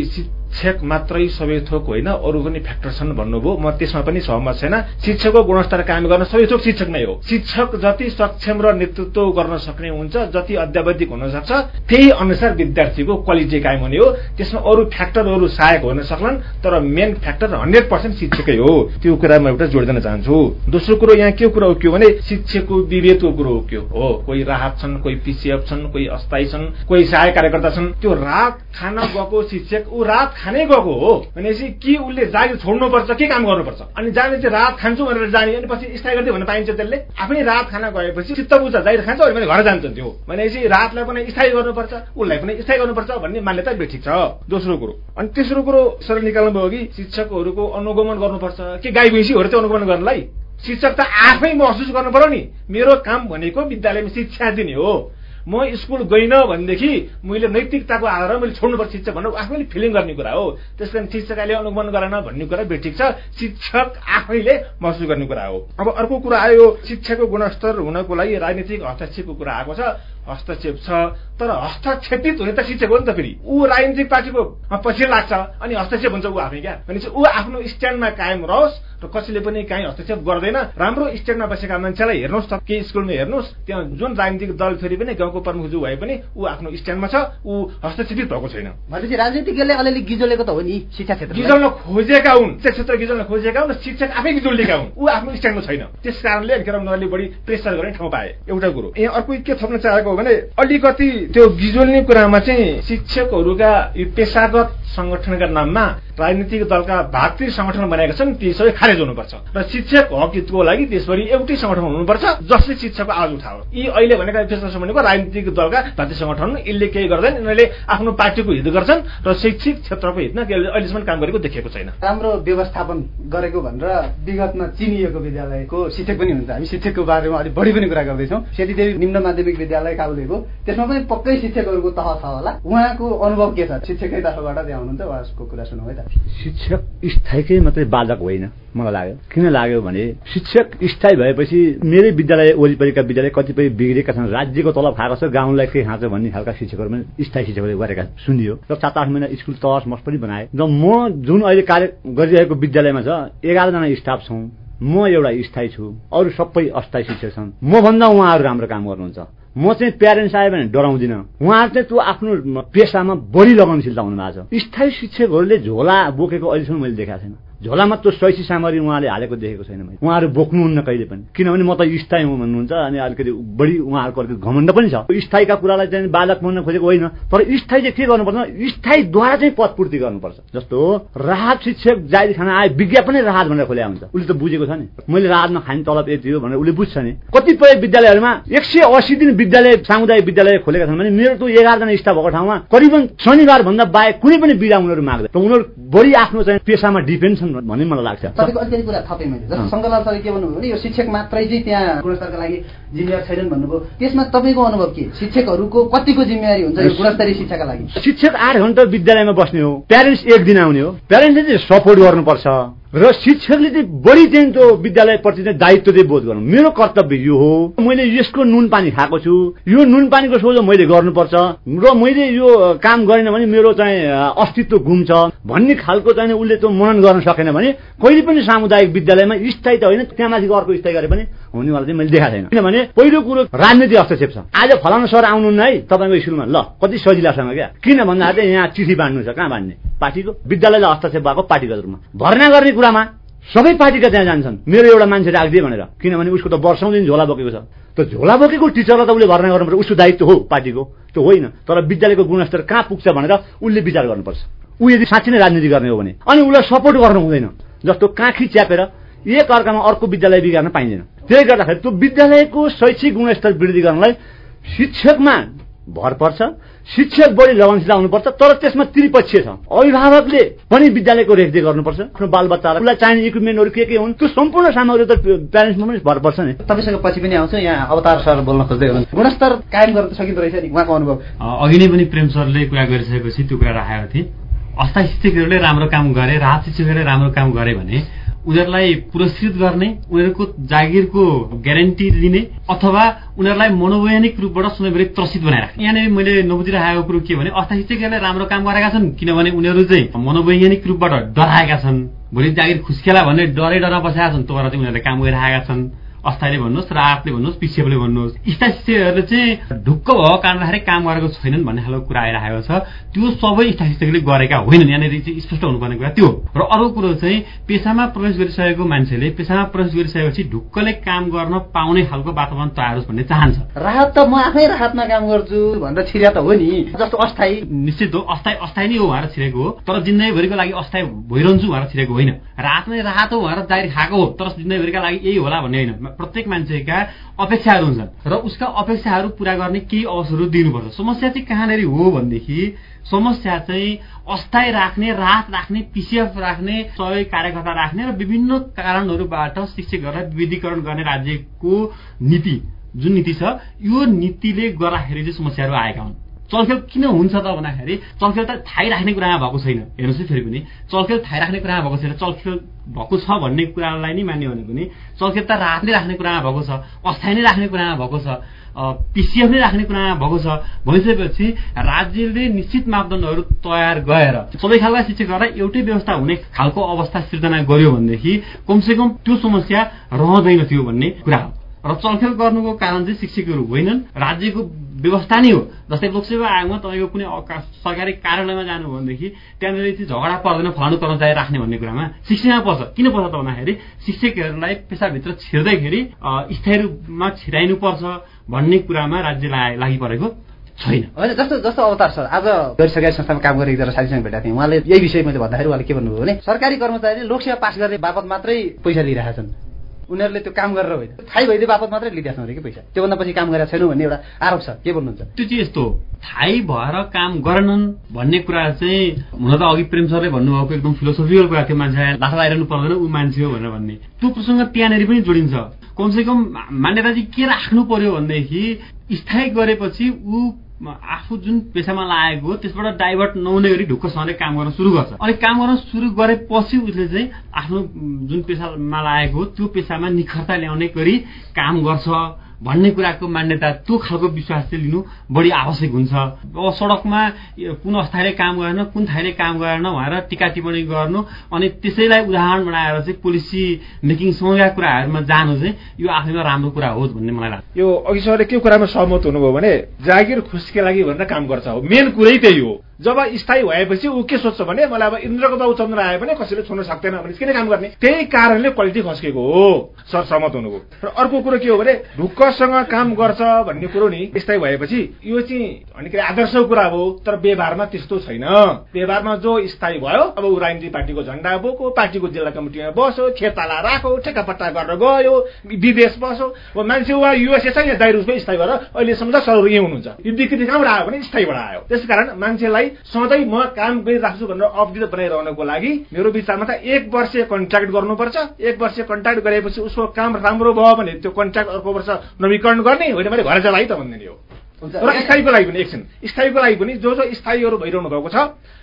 शिक्षक मात्रै सबै थोक होइन अरू पनि फ्याक्टर छन् भन्नुभयो। म त्यसमा पनि सहमत छैन। शिक्षकको गुणस्तर कायम गर्न सबै थोक शिक्षक नै हो। शिक्षक जति सक्षम र नेतृत्व गर्न सक्ने हुन्छ जति अध्यावधिक हुन सक्छ त्यही अनुसार विद्यार्थीको क्वालिटी कायम हुने हो। त्यसमा अरू फ्याक्टरहरू सहायक हुन सक्लान् तर मेन फ्याक्टर हन्ड्रेड पर्सेन्ट शिक्षकै हो। त्यो कुरा म एउटा जोडिदिन चाहन्छु। दोस्रो कुरो यहाँ के कुरा उक्यो भने शिक्षकको विभेदको कुरो उक्यो। हो कोही राहत छन् कोही पिसिएफ छन् कोही अस्थायी छन् कोही सहायक कार्यकर्ता छन्। त्यो रात खान गएको शिक्षक ऊ रात खानै गएको हो भनेपछि कि उसले जागिर छोड्नुपर्छ के काम गर्नुपर्छ? अनि जाने चाहिँ रात खान्छु भनेर जाने अनि पछि स्थायी गर्दै भन्न पाइन्छ त्यसले। आफै रात खाना गएपछि चित्त बुझ्छ जागिर खान्छ भने घर जान्छन् त्यो भनेपछि रातलाई पनि स्थायी गर्नुपर्छ उसलाई पनि स्थायी गर्नुपर्छ भन्ने मान्यता ठिक छ। दोस्रो कुरो। अनि तेस्रो कुरो सर निकाल्नु भयो कि शिक्षकहरूको अनुगमन गर्नुपर्छ। के गाई भैँसीहरू चाहिँ अनुगमन गर्नलाई? शिक्षक त आफै महसुस गर्नु पर्यो नि। मेरो काम भनेको विद्यालयमा शिक्षा दिने हो। म स्कुल गइनँ भनेदेखि मैले नैतिकताको आधारमा मैले छोड्नुपर्छ शिक्षक भनेर आफैले फिलिङ गर्ने कुरा हो। त्यस कारण शिक्षकले अनुगमन गरेन भन्ने कुरा बेठिक छ। शिक्षक आफैले महसुस गर्ने कुरा हो। अब अर्को कुरा आयो शिक्षाको गुणस्तर हुनको लागि राजनीतिक हस्तक्षेपको कुरा आएको छ। हस्तक्षेप छ तर हस्तक्षेपित हुने त शिक्षक हो नि त फेरि। ऊ राजनीतिक पार्टीको पछि लाग्छ अनि हस्तक्षेप हुन्छ ऊ आफै क्या। भनेपछि ऊ आफ्नो स्ट्यान्डमा कायम रहोस् र कसैले पनि काहीँ हस्तक्षेप गर्दैन। राम्रो स्ट्यान्डमा बसेका मान्छेलाई हेर्नुहोस् त केही स्कुलमा हेर्नुहोस् त्यहाँ जुन राजनीतिक दल फेरि पनि गाउँको प्रमुख भए पनि ऊ आफ्नो स्ट्यान्डमा छ ऊ हस्तक्षेपित भएको छैन। भनेपछि राजनीतिज्ञले अलिअलि गिजोलेको त हो नि शिक्षा क्षेत्र। गिजल्न खोजेका हुन् शिक्षा क्षेत्र गिजल्न खोजेका हुन् शिक्षक आफै गिजोलिएका हुन्। ऊ आफ्नो स्ट्यान्डमा छैन। त्यस कारणले उनीहरूले बढी प्रेसर गर्ने ठाउँ पाए एउटा कुरो। यहाँ अर्को के थप्न चाहेको हो भने अलिकति त्यो गिजोल्ने कुरामा चाहिँ शिक्षकहरूका यो पेसागत संगठनका नाममा राजनीतिक दलका भातृ संगठन बनाएका छन् ती सबै खारेज हुनुपर्छ। र शिक्षक हक हितको लागि देशभरि एउटै संगठन हुनुपर्छ जसले शिक्षकको आवाज उठाओ यी अहिले भनेका पेसा भनेको राजनीतिक दलका भातृ संगठन यिनले केही गर्दैन यिनीहरूले आफ्नो पार्टीको हित गर्छन् र शैक्षिक क्षेत्रको हितमा अहिलेसम्म काम गरेको देखेको छैन। राम्रो व्यवस्थापन गरेको भनेर विगतमा चिनिएको विद्यालयको शिक्षक पनि हुन्छ हामी शिक्षकको बारेमा अलिक बढी पनि कुरा गर्दैछौँ। सेतीदेवी निम्न माध्यमिक विद्यालय काउलेको त्यसमा पनि पक्कै शिक्षकहरूको तह छ होला। उहाँको अनुभव के छ? शिक्षकै तर्फबाट त्यहाँ हुनुहुन्छ उहाँको कुरा सुनौ त। शिक्षक स्थायीकै मात्रै बाधक होइन मलाई लाग्यो। किन लाग्यो भने शिक्षक स्थायी भएपछि मेरै विद्यालय वरिपरिका विद्यालय कतिपय बिग्रेका छन्। राज्यको तलब खाएको छ गाउँलाई के खान्छ भन्ने खालका शिक्षकहरू पनि स्थायी शिक्षकहरूले गरेका सुनियो। र सात आठ महिना स्कुल तहस मस पनि बनाए। र म जुन अहिले कार्य गरिरहेको विद्यालयमा छ एघारजना स्टाफ छौँ। म एउटा स्थायी छु। अरू सबै अस्थायी शिक्षक छन्। मभन्दा उहाँहरू राम्रो काम गर्नुहुन्छ। म चाहिँ प्यारेन्ट्स आयो भने डराउँदिनँ। उहाँहरू चाहिँ त्यो आफ्नो पेसामा बढी लगनशीलता हुनुभएको छ। स्थायी शिक्षकहरूले झोला बोकेको अहिलेसम्म मैले देखाएको छैन। झोलामा त्यो शैक्षिक सामग्री उहाँले हालेको देखेको छैन मैले। उहाँहरू बोक्नुहुन्न कहिले पनि। किनभने म त स्थायी हुँ भन्नुहुन्छ अनि अलिकति बढी उहाँहरूको अलिकति घमण्ड पनि छ। स्थायीका कुरालाई चाहिँ बालक बन्न खोजेको होइन। तर स्थायी चाहिँ के गर्नुपर्छ स्थायीद्वारा चाहिँ पदपूर्ति गर्नुपर्छ। जस्तो राहत शिक्षक जाहिर खाना आए विज्ञापनै राहत भनेर खोल्या हुन्छ। उसले त बुझेको छ नि। मैले राहतमा खाने तलब यति हो भनेर उसले बुझ्छ नि। कतिपय विद्यालयहरूमा एक सय अस्सी दिन विद्यालय सामुदायिक विद्यालय खोलेका छन् भने मेरो त्यो एघारजना स्टाफ भएको ठाउँमा करिबन शनिबार भन्दा बाहेक कुनै पनि बिदा उनीहरू माग्दैन। उनीहरू बढी आफ्नो चाहिँ पेसामा डिपेन्ड छन्। भन्ने मलाई लाग्छ। तपाईँको अलिकति कुरा थपेँ मैले। जस्तो शङ्करलाल सरले के भन्नुभयो भने यो शिक्षक मात्रै चाहिँ त्यहाँ गुणस्तरका लागि जिम्मेवार छैनन् भन्नुभयो। त्यसमा तपाईँको अनुभव के? शिक्षकहरूको कतिको जिम्मेवारी हुन्छ यो गुणस्तरीय शिक्षाका लागि? शिक्षक आठ घन्टा विद्यालयमा बस्ने हो प्यारेन्ट्स एक दिन आउने हो। प्यारेन्ट्सले चाहिँ सपोर्ट गर्नुपर्छ। र शिक्षकले चाहिँ बढी चाहिँ त्यो विद्यालयप्रति चाहिँ दायित्व चाहिँ बोध गर्नु। मेरो कर्तव्य यो हो मैले यसको नुन पानी खाएको छु। यो नुन पानीको सोझो मैले गर्नुपर्छ र मैले यो काम गरेन भने मेरो चाहिँ अस्तित्व घुम्छ। भन्ने खालको चाहिँ उसले त्यो मनन गर्न सकेन भने कहिले पनि सामुदायिक विद्यालयमा स्थायी त होइन त्यहाँ माथि अर्को स्थायी गरे पनि हुनेवाला चाहिँ मैले देखाएको छैन। किनभने पहिलो कुरो राजनीतिक हस्तक्षेप छ। आज फलानु सर आउनुहुन्न है तपाईँको स्कुलमा। ल कति सजिलासँग क्या? किन भन्दा चाहिँ यहाँ चिठी बाँड्नु छ कहाँ बाँड्ने? पार्टीको? विद्यालयलाई हस्तक्षेप भएको पार्टीको रूपमा भर्ना गर्ने कुरामा सबै पार्टीका त्यहाँ जान्छन्। मेरो एउटा मान्छे राखिदिए भनेर। किनभने उसको त वर्षौँ दिन झोला बोकेको छ। त झोला बोकेको टिचरलाई त उसले भर्ना गर्नुपर्छ। उसको दायित्व हो पार्टीको। त्यो होइन। तर विद्यालयको गुणस्तर कहाँ पुग्छ भनेर उसले विचार गर्नुपर्छ। ऊ यदि साँच्ची नै राजनीति गर्ने हो भने। अनि उसलाई सपोर्ट गर्नु हुँदैन। जस्तो काँखी च्यापेर एक अर्कामा अर्को विद्यालय बिगार्न पाइँदैन। त्यसले गर्दाखेरि त्यो विद्यालयको शैक्षिक गुणस्तर वृद्धि गर्नलाई शिक्षकमा भर पर्छ। शिक्षक बढी लगनशील हुनुपर्छ तर त्यसमा त्रिपक्षीय छ। अभिभावकले पनि विद्यालयको रेखदेख गर्नुपर्छ। आफ्नो बालबच्चालाई उसलाई चाहिने इक्विपमेन्टहरू के के हुन् त्यो सम्पूर्ण सामग्री त प्यारेन्ट्समा पनि भर पर्छ नि। तपाईँसँग पछि पनि आउँछु यहाँ अवतार सर बोल्न खोज्दै हुनुहुन्छ। गुणस्तर कायम गर्न सकिँदो रहेछ नि उहाँको अनुभव। अघि नै पनि प्रेम सरले कुरा गरिसकेपछि त्यो कुरा राखेको थिएँ। अस्थायी शिक्षकहरूले राम्रो काम गरे राहत शिक्षकहरूले राम्रो काम गरे भने उनीहरूलाई पुरस्कृत गर्ने उनीहरूको जागिरको ग्यारेन्टी लिने अथवा उनीहरूलाई मनोवैज्ञानिक रूपबाट सधैँभरि त्रसित बनाइराख्ने। यहाँनिर मैले नबुझिरहेको कुरो के भने अस्थायी शिक्षकहरूले राम्रो काम गरेका छन् किनभने उनीहरू चाहिँ मनोवैज्ञानिक रूपबाट डराएका छन्। भोलि जागिर खुस्केला भन्ने डरै डर बसेका छन् भएर चाहिँ उनीहरूले काम गरिरहेका छन्। अस्थायीले भन्नुहोस् राहतले भन्नुहोस् पिसिएफले भन्नुहोस् स्थायी शिक्षकहरूले चाहिँ ढुक्क भएको कारणदाखेरि काम गरेको छैनन् भन्ने खालको कुरा आइरहेको छ। त्यो सबै स्थायी शिक्षकले गरेका होइनन्। यहाँनिर चाहिँ स्पष्ट हुनुपर्ने कुरा त्यो र अर्को कुरो चाहिँ पेसामा प्रवेश गरिसकेको मान्छेले पेसामा प्रवेश गरिसकेपछि ढुक्कले काम गर्न पाउने खालको वातावरण तयार होस् भन्ने चाहन्छ। राहत त म आफै राहतमा काम गर्छु भनेर छिर्या त हो नि। जस्तो अस्थायी। निश्चित हो अस्थायी अस्थायी नै हो भनेर छिरेको हो तर जिन्दगीभरिको लागि अस्थायी भइरहन्छु भनेर छिरेको होइन। राहत नै राहत हो भनेर जारी खाएको हो तर जिन्दगीभरिका लागि यही होला भन्ने होइन। प्रत्येक मान्छेका अपेक्षाहरू हुन्छन् र उसका अपेक्षाहरू पूरा गर्ने केही अवसरहरू दिनुपर्छ। समस्या चाहिँ कहाँनिर हो भनेदेखि समस्या चाहिँ अस्थायी राख्ने राहत राख्ने पिसिएफ राख्ने सहयोग कार्यकर्ता राख्ने र विभिन्न कारणहरूबाट शिक्षकहरूलाई विविधीकरण गर्ने राज्यको नीति जुन नीति छ यो नीतिले गर्दाखेरि चाहिँ समस्याहरू आएका हुन्। चलखेल किन हुन्छ त भन्दाखेरि चलखेल त थाहै राख्ने कुरामा भएको छैन। हेर्नुहोस् है फेरि पनि। चलखेल थाहै राख्ने कुरामा भएको छैन। चलखेल भएको छ भन्ने कुरालाई नै मान्यो भने पनि चलखेल त रात नै राख्ने कुरामा भएको छ अस्थायी नै राख्ने कुरामा भएको छ पिसिएफ नै राख्ने कुरामा भएको छ। भइसकेपछि राज्यले निश्चित मापदण्डहरू तयार गरेर सबै खालका शिक्षकहरूलाई एउटै व्यवस्था हुने खालको अवस्था सिर्जना गर्यो भनेदेखि कमसेकम त्यो समस्या रहँदैन थियो भन्ने कुरा हो। र चलखेल गर्नुको कारण चाहिँ शिक्षकहरू होइनन्। राज्यको व्यवस्था नै हो। जस्तै लोकसेवा आयोगमा तपाईँको कुनै सरकारी कार्यालयमा जानु भनेदेखि त्यहाँनिर चाहिँ झगडा पर्दैन फलानु कर्मचारी राख्ने भन्ने कुरामा शिक्षामा पर्छ। किन पर्छ त भन्दाखेरि शिक्षकहरूलाई पेसाभित्र छिर्दैखेरि स्थायी रूपमा छिराइनुपर्छ भन्ने कुरामा राज्यलाई लागि परेको छैन। होइन जस्तो जस्तो अवतार छ आज गैर सरकारी संस्थामा काम गरेको एकजना साथीसँग भेटेको थिएँ। उहाँले यही विषय मैले भन्दाखेरि उहाँले के भन्नुभयो भने सरकारी कर्मचारीले लोकसेवा पास गर्ने बापत मात्रै पैसा लिइरहेका छन् उनीहरूले त्यो काम गरेर होइन थाहै भइदियो बापत मात्रै लिइरहेको अरे कि पैसा। त्योभन्दा पछि काम गरेको छैनौँ भन्ने एउटा आरोप छ। के भन्नुहुन्छ त्यो चाहिँ यस्तो थाहै भएर काम गरेनन् भन्ने कुरा चाहिँ हुन त अघि प्रेम सरले भन्नुभएको एकदम फिलोसोफिकल कुरा थियो मान्छे लाठा लगाइरहनु पर्दैन ऊ मान्छे हो भनेर भन्ने। त्यो प्रसङ्ग त्यहाँनिर पनि जोडिन्छ। कमसेकम मान्यता चाहिँ के राख्नु पर्यो भनेदेखि स्थायी गरेपछि ऊ आफू जुन पेसामा लागेको हो त्यसबाट डाइभर्ट नहुने गरी ढुक्कसँगले काम गर्न सुरु गर्छ। अनि काम गर्न सुरु गरेपछि उसले चाहिँ आफ्नो जुन पेसामा लागेको हो त्यो पेसामा निखरता ल्याउने गरी काम गर्छ। भन्ने कुराको मान्यता त्यो खालको विश्वास चाहिँ लिनु बढी आवश्यक हुन्छ। अब सडकमा कुन अस्थायीले काम गरेन कुन थाइले काम गरेन भनेर टिका टिप्पणी गर्नु अनि त्यसैलाई उदाहरण बनाएर चाहिँ पोलिसी मेकिङसँगका कुराहरूमा जानु चाहिँ यो आफैमा राम्रो कुरा हो भन्ने मलाई लाग्छ। यो अघि सरले के कुरामा सहमत हुनुभयो भने जागिर खुसीका लागि भनेर काम गर्छ हो। मेन कुरै त्यही हो। जब स्थायी भएपछि ऊ के सोध्छ भने मलाई अब इन्द्रको बाउ चन्द्र आयो भने कसैले छोड्न सक्दैन भने किन काम गर्ने? त्यही कारणले क्वालिटी खस्केको हो। सर सहमत हुनुभयो। र अर्को कुरो के हो भने ढुक्कसँग काम गर्छ भन्ने कुरो नि स्थायी भएपछि यो चाहिँ अनिकै आदर्शको कुरा हो। तर व्यवहारमा त्यस्तो छैन। व्यवहारमा जो स्थायी भयो अब ऊ राजनीतिक पार्टीको झण्डा बोको पार्टीको जिल्ला कमिटीमा बस्यो खेताला राख्यो ठेकापट्टा गरेर गयो विदेश बस्यो। मान्छे वा युएसए छ दाइरुसको स्थायी भएर अहिले सम्झ सरहरू यहीँ हुनुहुन्छ। यो विकृति कहाँबाट आयो भने स्थायीबाट आयो। त्यसकारण मान्छेलाई सधैँ म काम गरिराख्छु भनेर अवधित बनाइरहनको लागि मेरो विचारमा त एक वर्ष कन्ट्राक्ट गर्नुपर्छ। एक वर्ष कन्ट्राक्ट गरेपछि उसको काम राम्रो भयो भने त्यो कन्ट्राक्ट अर्को वर्ष नवीकरण गर्ने होइन भने घर है त भन्ने हो। र स्थायीको लागि पनि एकछिन। स्थायीको लागि पनि जो जो स्थायीहरू भइरहनु भएको छ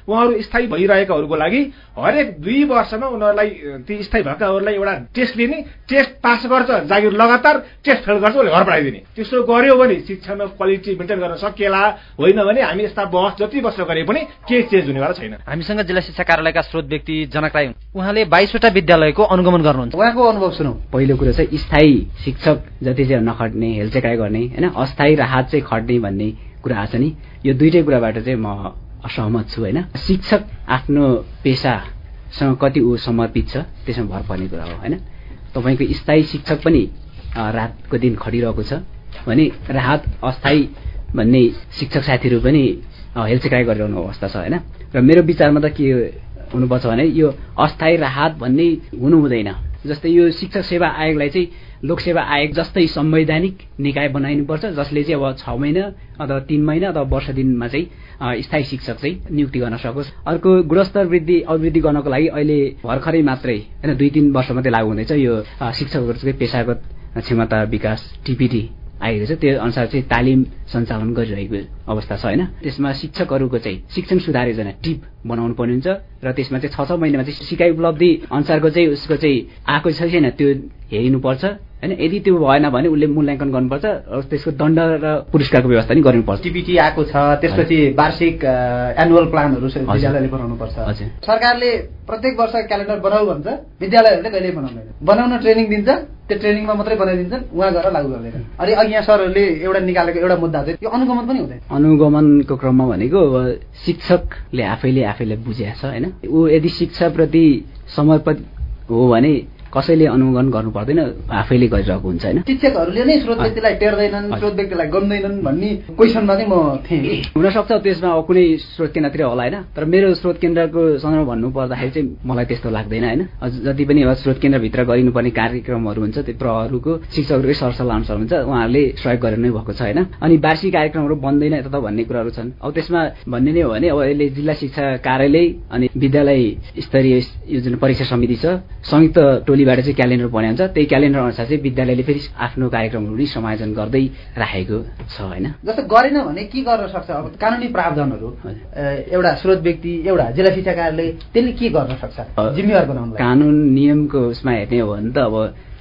उहाँहरू स्थायी भइरहेकाहरूको लागि हरेक दुई वर्षमा उनीहरूलाई ती स्थायी भएकाहरूलाई एउटा टेस्ट लिने टेस्ट पास गर्छ जागिर लगातार टेस्ट फेल गर्छ उसले घर पठाइदिने। त्यसो गर्यो भने शिक्षामा क्वालिटी मेन्टेन गर्न सकिएला होइन भने हामी यस्ता बहस जति वर्ष गरे पनि केही चेन्ज हुनेवाला छैन। हामीसँग जिल्ला शिक्षा कार्यालयका स्रोत व्यक्ति जनक राई उहाँले बाइसवटा विद्यालयको अनुगमन गर्नुहुन्छ। उहाँको अनुभव सुनौ। पहिलो कुरो चाहिँ स्थायी शिक्षक जति चाहिँ नखट्ने हेलचेकाइ गर्ने होइन? अस्थायी राहत चाहिँ खट्ने भन्ने कुरा आएको छ नि। यो दुइटै कुराबाट चाहिँ म असहमत छु होइन? शिक्षक आफ्नो पेसासँग कति ऊ समर्पित छ त्यसमा भर पर्ने कुरा हो होइन? तपाईँको स्थायी शिक्षक पनि रातको दिन खटिरहेको छ भने राहत अस्थायी भन्ने शिक्षक साथीहरू पनि हेलचेक्राइ गरिरहनु अवस्था छ होइन? र मेरो विचारमा त के हुनुपर्छ भने यो अस्थायी राहत भन्ने हुनु हुँदैन। जस्तै यो शिक्षक सेवा आयोगलाई चाहिँ लोकसेवा आयोग जस्तै संवैधानिक निकाय बनाइनुपर्छ जसले चाहिँ अब छ महिना अथवा तीन महिना अथवा वर्ष दिनमा चाहिँ स्थायी शिक्षक चाहिँ नियुक्ति गर्न सकोस्। अर्को गुणस्तर वृद्धि अभिवृद्धि गर्नको लागि अहिले भर्खरै मात्रै होइन दुई तिन वर्ष मात्रै लागू हुँदैछ यो शिक्षकहरूको पेसागत क्षमता विकास टिपिटी आएको छ त्यो अनुसार चाहिँ तालिम सञ्चालन गरिरहेको अवस्था छ होइन। त्यसमा शिक्षकहरूको चाहिँ शिक्षण सुधार योजना टिप बनाउनु पर्ने हुन्छ र त्यसमा चाहिँ छ छ महिनामा चाहिँ सिकाइ उपलब्धि अनुसारको चाहिँ उसको चाहिँ आएको छ छैन त्यो हेरिनुपर्छ। होइन यदि त्यो भएन भने उसले मूल्याङ्कन गर्नुपर्छ त्यसको दण्ड र पुरस्कारको व्यवस्था पनि गर्नुपर्छ। टिपिटी आएको छ त्यसपछि वार्षिक एनुअल प्लानहरू विद्यालयले बनाउनु पर्छ हजुर। सरकारले प्रत्येक वर्ष क्यालेन्डर बनाऊ भन्छ विद्यालयहरूले कहिल्यै बनाउँदैन। बनाउन ट्रेनिङ दिन्छ त्यो ट्रेनिङमा मात्रै बनाइदिन्छन् उहाँ गएर लागू गर्दैन। अनि अघि यहाँ सरहरूले एउटा निकालेको एउटा मुद्दा चाहिँ यो अनुगमन पनि हुँदैन। अनुगमनको क्रममा भनेको शिक्षकले आफैले आफैले बुझेको छ होइन? ऊ यदि शिक्षाप्रति समर्पित हो भने कसैले अनुगमन गर्नु पर्दैन आफैले गरिरहेको हुन्छ होइन। शिक्षकहरूले नै स्रोत व्यक्तिलाई टेर्दैनन् स्रोत व्यक्तिलाई गन्दैनन् भन्ने क्वेसनमा चाहिँ म थिएँ। हुनसक्छ त्यसमा अब कुनै स्रोत केन्द्रतिर होला होइन। तर मेरो स्रोत केन्द्रको सन्दर्भ भन्नु पर्दाखेरि चाहिँ मलाई त्यस्तो लाग्दैन होइन। जति पनि अब स्रोत केन्द्रभित्र गरिनुपर्ने कार्यक्रमहरू हुन्छ त्यो प्रहरुको शिक्षकहरूकै सरसल्लाह अनुसार हुन्छ उहाँहरूले सहयोग गरेर नै भएको छ होइन। अनि वार्षिक कार्यक्रमहरू बन्दैन यता त भन्ने कुराहरू छन्। अब त्यसमा भन्ने नै हो भने अब अहिले जिल्ला शिक्षा कार्यालय अनि विद्यालय स्तरीय यो जुन परीक्षा समिति छ। संयुक्त टोलीबाट चाहिँ क्यालेन्डर बनाएको हुन्छ त्यही क्यालेन्डर अनुसार चाहिँ विद्यालयले फेरि आफ्नो कार्यक्रमहरू पनि समायोजन गर्दै राखेको छ होइन? जस्तो गरेन भने के गर्न सक्छ? अब कानुनी प्रावधानहरू एउटा स्रोत व्यक्ति एउटा जिल्ला शिक्षा कार्यालय त्यसले के गर्न सक्छ? जिम्मेवार बनाउनलाई। कानुन नियमको उसमा हेर्ने हो भने त अब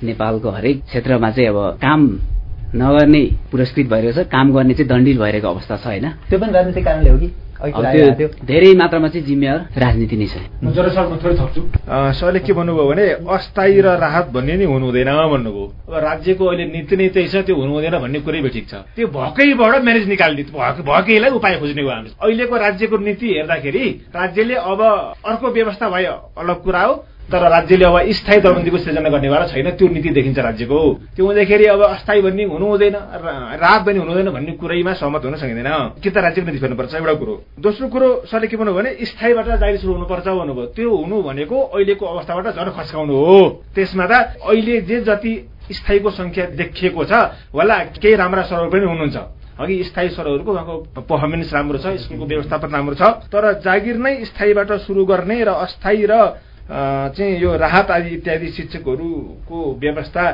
नेपालको हरेक क्षेत्रमा चाहिँ अब काम नगर्ने पुरस्कृत भइरहेको छ काम गर्ने चाहिँ दण्डित भइरहेको अवस्था छ होइन? त्यो पनि राजनीतिक कारणले हो कि? त्यो धेरै मात्रामा चाहिँ जिम्मेवार राजनीति नै छ। म जरा सर म थोरै थप्छु। अ, सरले के भन्नुभयो भने अस्थायी र राहत भन्ने नि हुनु हुँदैन भन्नुभयो। अब राज्यको अहिले नीति नै त्यही छ त्यो हुनु हुँदैन भन्ने कुरै ठिक छ। त्यो भएकैबाट म्यानेज निकाल्ने भएकै- भएकैलाई उपाय खोज्ने हो हामी। अहिलेको राज्यको नीति हेर्दाखेरि राज्यले अब अर्को व्यवस्था भयो अलग कुरा हो। तर राज्यले अब स्थायी दरबन्दीको सृजना गर्नेवाला छैन त्यो नीति देखिन्छ राज्यको। त्यो हुँदाखेरि अब अस्थायी भन्ने हुनु हुँदैन राहत पनि हुनु हुँदैन भन्ने कुरैमा सहमत हुन सकिँदैन। कि त राज्यको नीति फेर्नुपर्छ एउटा कुरो। दोस्रो कुरो सरले के भन्नुभयो भने स्थायीबाट जागिर सुरु हुनुपर्छ भन्नुभयो। त्यो हुनु भनेको अहिलेको अवस्थाबाट झन् खस्काउनु हो। त्यसमा त अहिले जे जति स्थायीको संख्या देखिएको छ होला केही राम्रा सरहरू पनि हुनुहुन्छ। अघि स्थायी सरहरूको उहाँको पर्फर्मेन्स राम्रो छ स्कुलको व्यवस्थापन राम्रो छ तर जागिर नै स्थायीबाट सुरु गर्ने र अस्थायी र चाहिँ यो राहत आदि इत्यादि शिक्षकहरूको व्यवस्था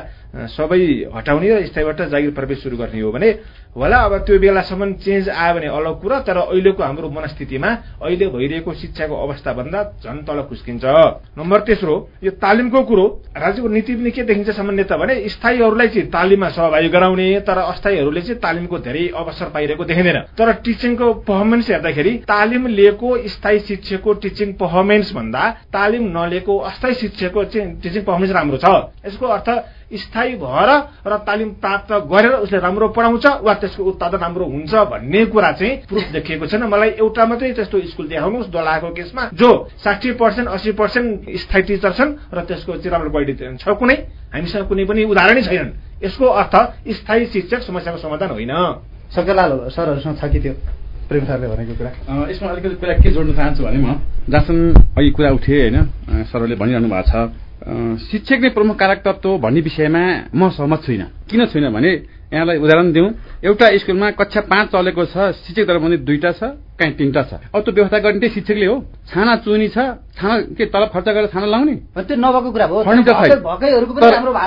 सबै हटाउने र स्थायीबाट जागिर प्रवेश सुरु गर्ने हो भने होला अब त्यो बेलासम्म चेन्ज आयो भने अलग कुरा तर अहिलेको हाम्रो मनस्थितिमा अहिले भइरहेको शिक्षाको अवस्थाभन्दा झन् तल खुस्किन्छ नम्बर तेस्रो यो तालिमको कुरो राज्यको नीति पनि के देखिन्छ सामान्यत भने स्थायीहरूलाई चाहिँ तालिममा सहभागी गराउने तर अस्थायीहरूले चाहिँ तालिमको धेरै अवसर पाइरहेको देखिँदैन। तर टिचिङको पर्फर्मेन्स हेर्दाखेरि तालिम लिएको स्थायी शिक्षकको टिचिङ पर्फर्मेन्स भन्दा तालिम नलिएको अस्थायी शिक्षकको चाहिँ टिचिङ पर्फर्मेन्स राम्रो छ। यसको अर्थ स्थायी भएर र तालिम प्राप्त गरेर उसले राम्रो पढाउँछ वा त्यसको उत्पादन राम्रो हुन्छ भन्ने कुरा चाहिँ प्रुफ देखिएको छैन। मलाई एउटा मात्रै त्यस्तो स्कुल देखाउनुहोस् दोलाको केसमा जो साठी पर्सेन्ट अस्सी पर्सेन्ट स्थायी टिचर छन् र त्यसको चाहिँ राम्रो क्वालिटी छ कुनै हामीसँग कुनै पनि उदाहरणै छैनन्। यसको अर्थ स्थायी शिक्षक समस्याको समाधान होइन। शङ्करलाल सरहरूसँग छ कि त्यो प्रेम सरले भनेको कुरा। अ, यसमा अलिकति कुरा के जोड्न चाहन्छु भने म जहाँसम्म अघि कुरा उठे होइन सरहरूले भनिरहनु भएको छ शिक्षक नै प्रमुख कारक तत्व भन्ने विषयमा म सहमत छुइनँ। किन छुइनँ भने यहाँलाई उदाहरण दिउँ। एउटा स्कुलमा कक्षा पाँच चलेको छ शिक्षक दरबन्दी दुईटा छ कहीँ तिनवटा छ। अब त्यो व्यवस्था गर्ने त्यही शिक्षकले हो। छाना चुनी छ छाना के तलब खर्च गरेर छाना लाउने? त्यो नभएको कुरा छैन।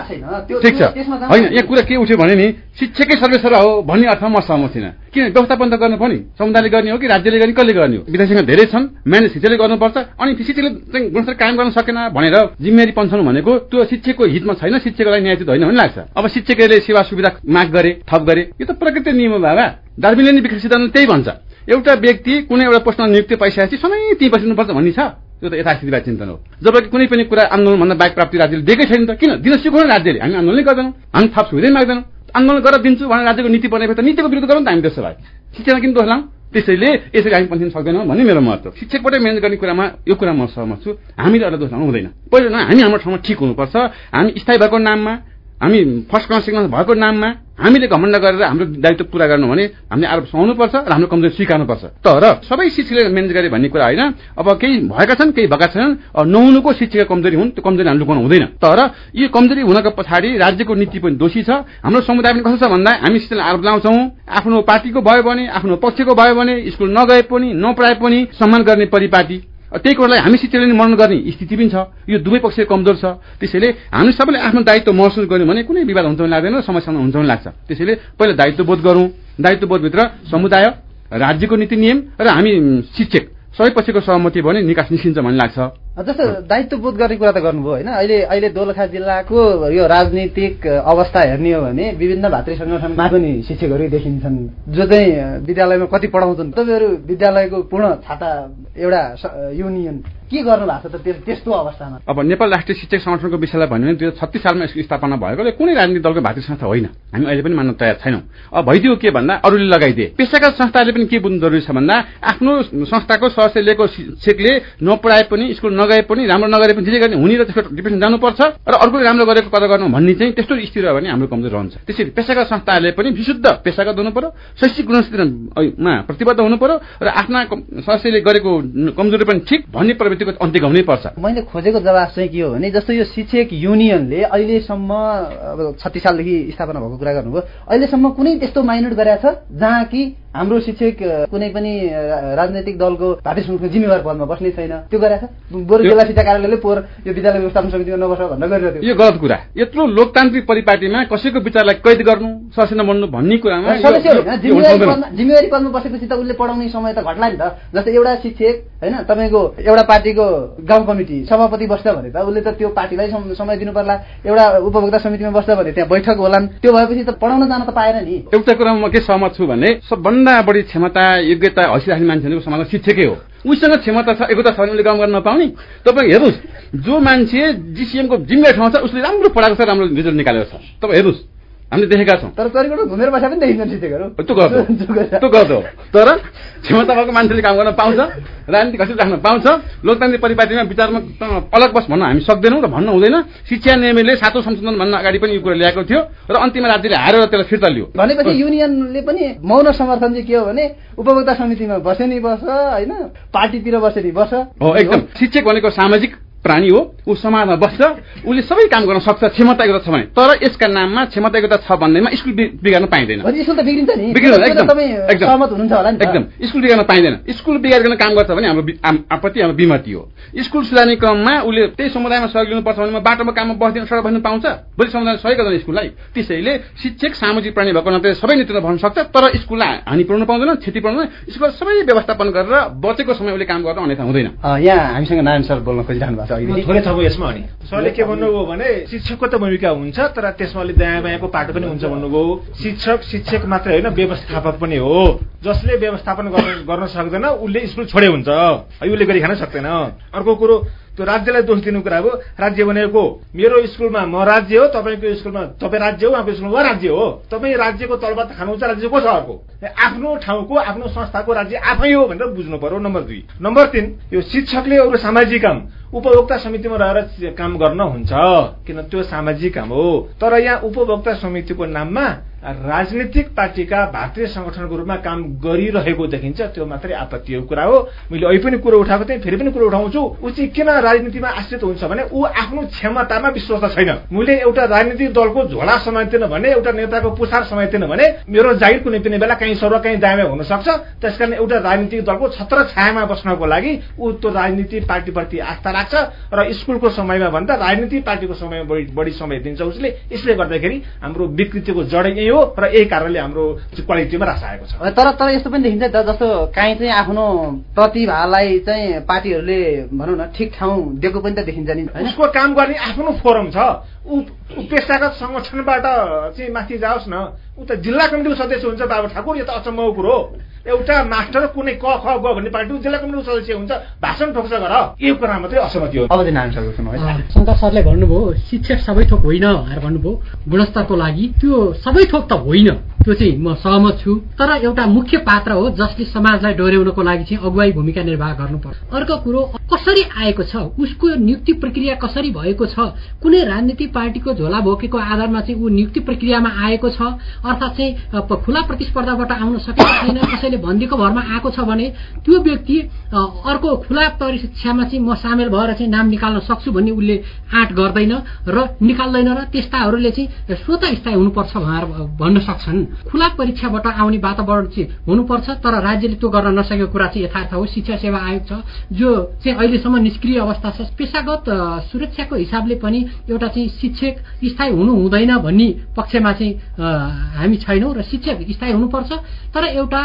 छैन। त्यो ठिक छ। होइन यहाँ कुरा के उठ्यो भने नि शिक्षकै सर्वेसर हो भन्ने अर्थमा म सहमत थिइनँ। किन? व्यवस्थापन त गर्नु पर्ने समुदायले गर्ने हो कि राज्यले गर्ने कसले गर्ने हो? विद्यार्थीसँग धेरै छन्। म्यानेज शिक्षकले गर्नुपर्छ। अनि शिक्षकले चाहिँ गुणस्तर कायम गर्न सकेन भनेर जिम्मेवारी पन्छन् भनेको त्यो शिक्षकको हितमा छैन शिक्षकलाई न्यायचित होइन भन्ने लाग्छ। अब शिक्षकहरूले सेवा सुविधा माग गरे थप गरे यो त प्रकृति नियम हो बाबा। डार्विनले नि विकसित सिद्धान्तले त्यही भन्छ। एउटा व्यक्ति कुनै एउटा पोस्टमा नियुक्ति पाइसकेपछि सधैँ त्यहीँ बसिनुपर्छ भन्ने छ। त्यो त यथास्थितिवाद चिन्तन हो। जबकि कुनै पनि कुरा आन्दोलनभन्दा बाहेक प्राप्ति राज्यले दिएकै छैन त किन? दिन सिकाउनु राज्यले। हामी आन्दोलनै गर्दैनौँ। हामी थप सुविधै माग्दैनौँ। आन्दोलन गरेर दिन्छु भनेर राज्यको नीति बनाएपछि त नीतिको विरुद्ध गरौँ त हामी त्यसो भए। शिक्षामा किन दोष लाउँ त्यसैले यसरी हामी पन्छिन सक्दैनौँ भन्ने मेरो मत शिक्षकबाटै म्यानेज गर्ने कुरामा यो कुरा म सहमत छु। हामीले अरू दोष लाउनु हुँदैन। पहिलो हामी हाम्रो ठाउँमा ठिक हुनुपर्छ। हामी स्थायी भएको नाममा हामी फर्स्ट क्लास भएको नाममा हामीले घमण्ड गरेर हाम्रो दायित्व पुरा गर्नु भने हामीले आरोप सुहाउनुपर्छ र हाम्रो कमजोरी स्वीकार्नुपर्छ। तर सबै शिक्षकले म्यानेज गरे भन्ने कुरा होइन। अब केही भएका छन् केही भएका छैनन् नहुनुको शिक्षकका कमजोरी हुन् त्यो कमजोरी हामीले लुकाउनु हुँदैन। तर यो कमजोरी हुनको पछाडि राज्यको नीति पनि दोषी छ। हाम्रो समुदाय पनि कस्तो छ भन्दा हामी शिक्षालाई आरोप लाउँछौँ आफ्नो पार्टीको भयो भने आफ्नो पक्षको भयो भने स्कुल नगए पनि नपढाए पनि सम्मान गर्ने परिपाटी त्यही कुरालाई हामी शिक्षाले नै मनन गर्ने स्थिति पनि छ। यो दुवै पक्ष कमजोर छ। त्यसैले हामी सबैले आफ्नो दायित्व महसुस गर्यौँ भने कुनै विवाद हुन्छ भने लाग्दैन समस्या हुन्छ भने लाग्छ। त्यसैले पहिला दायित्व बोध गरौँ। दायित्व बोधभित्र समुदाय राज्यको नीति नियम र हामी शिक्षक सबै पक्षको सहमति भने निकास निस्किन्छ भन्ने लाग्छ। जस्तो दायित्व बोध गर्ने कुरा त गर्नुभयो होइन? अहिले अहिले दोलखा जिल्लाको यो राजनीतिक अवस्था हेर्ने हो भने विभिन्न भातृ सङ्गठनमा पनि शिक्षकहरू देखिन्छन्। जो चाहिँ विद्यालयमा कति पढाउँछन्। तपाईँहरू विद्यालयको पूर्ण छाता एउटा युनियन। के गर्नु भएको छ त त्यस्तो अवस्थामा? अब नेपाल राष्ट्रिय शिक्षक संगठनको विषयलाई भन्यो भने दुई हजार छत्तिस सालमा यसको स्थापना भएकोले कुनै राजनीतिक दलको भातृ संस्था होइन। हामी अहिले पनि मान्न तयार छैनौँ। अब भइदियो के भन्दा अरूले लगाइदिए। पेसागत संस्थाले पनि के बुझ्नु जरुरी छ भन्दा आफ्नो संस्थाको सहस्य लिएको शिक्षकले नपढाए पनि स्कुल नगए पनि राम्रो नगरे पनि जे गर्ने हुने र त्यसको डिप्रेसन जानुपर्छ र अर्कोले राम्रो गरेको कदर गर्नु भन्ने चाहिँ त्यस्तो स्थिति रह्यो भने हाम्रो कमजोर रहन्छ। त्यसरी पेसागत संस्थाहरूले पनि विशुद्ध पेसागत हुनु पर्यो शैक्षिक गुणस्तरमा प्रतिबद्ध हुनु पर्यो र आफ्ना सहस्यले गरेको कमजोरी पनि ठिक भन्ने प्रवृत्तिको अन्त्य गाउनै पर्छ। मैले खोजेको जवाब चाहिँ के हो भने जस्तो यो शिक्षक युनियनले अहिलेसम्म अब छत्तिस सालदेखि स्थापना भएको कुरा गर्नुभयो अहिलेसम्म कुनै त्यस्तो माइनोट गरेका छ जहाँ कि हाम्रो शिक्षक कुनै पनि राजनैतिक दलको भातृ सङ्घको जिम्मेवार पदमा बस्ने छैन। त्यो गरेछ बोर जिल्ला शिक्षा कार्यालयले पोहोर यो विद्यालय व्यवस्थापन समितिमा नबस्छ भनेर गरिरहेको यो गलत कुरा। यत्रो लोकतान्त्रिक परिपाटीमा कसैको विचारलाई कैद गर्नु ससिन बन्नु भन्ने कुरामा जिम्मेवारी पदमा बसेपछि त उसले पढाउने समय त घट्ला नि त। जस्तै एउटा शिक्षक होइन तपाईँको एउटा पार्टीको गाउँ कमिटी सभापति बस्छ भने त उसले त त्यो पार्टीलाई समय दिनु पर्ला एउटा उपभोक्ता समितिमा बस्छ भने त्यहाँ बैठक होलान्। त्यो भएपछि त पढाउन जान त पाएन नि। एउटा कुरामा म के सहमत छु भने सबभन्दा बढी क्षमता योग्यता हैसियत राख्ने मान्छेहरूको समाजमा शिक्षकै हो। उसँग क्षमता छ एकता छ भने उसले काम गर्न नपाउने। तपाईँ हेर्नुहोस् जो मान्छे जिसिएमको जिम्मेवार ठाउँ छ उसले राम्रो पढाएको छ राम्रो रिजल्ट निकालेको छ। तपाईँ हेर्नुहोस्। हामीले देखेका छौँ। तर करिबन घुमेर बसा पनि देखिन्छन् शिक्षकहरू त्यो? गर्छ त्यो? गर्छ तर क्षमता भएको मान्छेले काम गर्न पाउँछ राजनीति कसरी राख्न पाउँछ लोकतान्त्रिक परिपाटीमा विचारमा अलग बस भन्न हामी सक्दैनौँ र भन्न हुँदैन। शिक्षा नियमले सातौँ संशोधन भन्न अगाडि पनि यो कुरा ल्याएको थियो र अन्तिम राज्यले हारेर त्यसलाई फिर्ता लियो। भनेपछि युनियनले पनि मौन समर्थन चाहिँ के हो भने उपभोक्ता समितिमा बसे नि बस होइन पार्टीतिर बसे नि बस। हो एकदम। शिक्षक भनेको सामाजिक प्राणी हो ऊ समाजमा बस्छ उसले सबै काम गर्न सक्छ क्षमता एकता छ भने। तर यसका नाममा क्षमता एकता छ भन्दैमा स्कुल बिगार्न पाइँदैन। एकदम स्कुल बिगार्न पाइँदैन। स्कुल बिगारिकन काम गर्छ भने हाम्रो आपत्ति हाम्रो विमति हो। स्कुल सुधार्ने क्रममा उसले त्यही समुदायमा सहयोग लिनुपर्छ भने बाटोमा काममा बस्दिन सडक बस्नु पाउँछ। भोलि समुदाय सहयोग गर्दैन स्कुललाई। त्यसैले शिक्षक सामाजिक प्राणी भएको नाते सबै नेतृत्व भन्न सक्छ तर स्कुललाई हानि पुऱ्याउनु पाउँदैन क्षति पुऱ्याउनु स्कुल सबै व्यवस्थापन गरेर बचेको समय उसले काम गर्न अन्यथा हुँदैन। यहाँ हामीसँग नारायण सर बोल्न खोजिरहनु भएको थोरै थप यसमा अनि। सरले के भन्नुभयो भने शिक्षकको त भूमिका हुन्छ तर त्यसमा अलिक दायाँ बायाँको पाटो पनि हुन्छ भन्नुभयो। शिक्षक शिक्षक मात्रै होइन व्यवस्थापक पनि हो। जसले व्यवस्थापन गर्न सक्दैन उसले स्कुल छोडे हुन्छ। उसले गरी खान सक्दैन। अर्को कुरो त्यो राज्यलाई दोष दिनु कुरा हो राज्य भनेको मेरो स्कुलमा म राज्य हो तपाईँको स्कुलमा तपाईँ राज्य हो उहाँको स्कुलमा राज्य हो। तपाईँ राज्यको तलबाट खानुहुन्छ राज्य को छ अर्को? आफ्नो ठाउँको आफ्नो संस्थाको राज्य आफै हो भनेर बुझ्नु पर्यो नम्बर दुई। नम्बर तिन यो शिक्षकले अरू सामाजिक काम उपभोक्ता समितिमा रहेर काम गर्न हुन्छ किन त्यो सामाजिक काम हो। तर यहाँ उपभोक्ता समितिको नाममा राजनीतिक पार्टीका भारतीय संगठनको रूपमा काम गरिरहेको देखिन्छ त्यो मात्रै आपत्तिको कुरा हो। मैले अहिले पनि कुरो उठाएको थिएँ फेरि पनि कुरो उठाउँछु। ऊ चाहिँ किन राजनीतिमा आश्रित हुन्छ भने ऊ आफ्नो क्षमतामा विश्वास छैन। मैले एउटा राजनीतिक दलको झोला समातेन भने एउटा नेताको पुछार समातेन भने मेरो जागिर कुनै पनि बेला कहीँ सर्व कहीँ दायाँ हुन सक्छ त्यसकारण एउटा राजनीतिक दलको छत्र छायामा बस्नको लागि ऊ त्यो राजनीतिक पार्टीप्रति आस्था लाग्छ र स्कुलको समयमा भन्दा राजनीतिक पार्टीको समयमा बढी बढी समय दिन्छ उसले। यसले गर्दाखेरि हाम्रो विकृतिको जडै यही हो र यही कारणले हाम्रो क्वालिटीमा रास आएको छ। तर तर यस्तो पनि देखिन्छ जस्तो काहीँ चाहिँ आफ्नो प्रतिभालाई चाहिँ पार्टीहरूले भनौँ न ठिक ठाउँ दिएको पनि त देखिन्छ नि उसको काम गर्ने आफ्नो फोरम छ। ऊ पेसागत संगठनबाट चाहिँ माथि जाओस् न। ऊ त जिल्ला कमिटीको सदस्य हुन्छ बाबु ठाकुर यो त अचम्मको कुरो एउटा मास्टर कुनै क ख ग भन्ने पार्टी जिल्ला कमिटीको सदस्य हुन्छ भाषण ठोक्छ गर। यो कुरा मात्रै असहमति हो। अब शङ्कर सरले भन्नुभयो शिक्षक सबै थोक होइन भनेर भन्नुभयो गुणस्तरको लागि त्यो सबै थोक त होइन। त्यो चाहिँ म सहमत छु। तर एउटा मुख्य पात्र हो जसले समाजलाई डोर्याउनको लागि चाहिँ अगुवाई भूमिका निर्वाह गर्नुपर्छ। अर्को कुरो कसरी आएको छ? उसको नियुक्ति प्रक्रिया कसरी भएको छ? कुनै राजनीतिक पार्टीको झोला भोकेको आधारमा चाहिँ ऊ नियुक्ति प्रक्रियामा आएको छ? अर्थात् चाहिँ खुला प्रतिस्पर्धाबाट आउन सकेको छैन? कसैले भनिदिएको भरमा आएको छ भने त्यो व्यक्ति अर्को खुला परीक्षामा चाहिँ म सामेल भएर चाहिँ नाम निकाल्न सक्छु भन्ने उसले आँट गर्दैन र निकाल्दैन र त्यस्ताहरूले चाहिँ स्वत स्थायी हुनुपर्छ भनेर भन्न सक्छन्। खुला परीक्षाबाट आउने वातावरण चाहिँ हुनुपर्छ तर राज्यले त्यो गर्न नसकेको कुरा चाहिँ यथार्थ हो। शिक्षा सेवा आयोग छ जो चाहिँ अहिलेसम्म निष्क्रिय अवस्था छ। पेसागत सुरक्षाको हिसाबले पनि एउटा चाहिँ शिक्षक स्थायी हुनु हुँदैन भन्ने पक्षमा चाहिँ हामी छैनौँ र शिक्षक स्थायी हुनुपर्छ। तर एउटा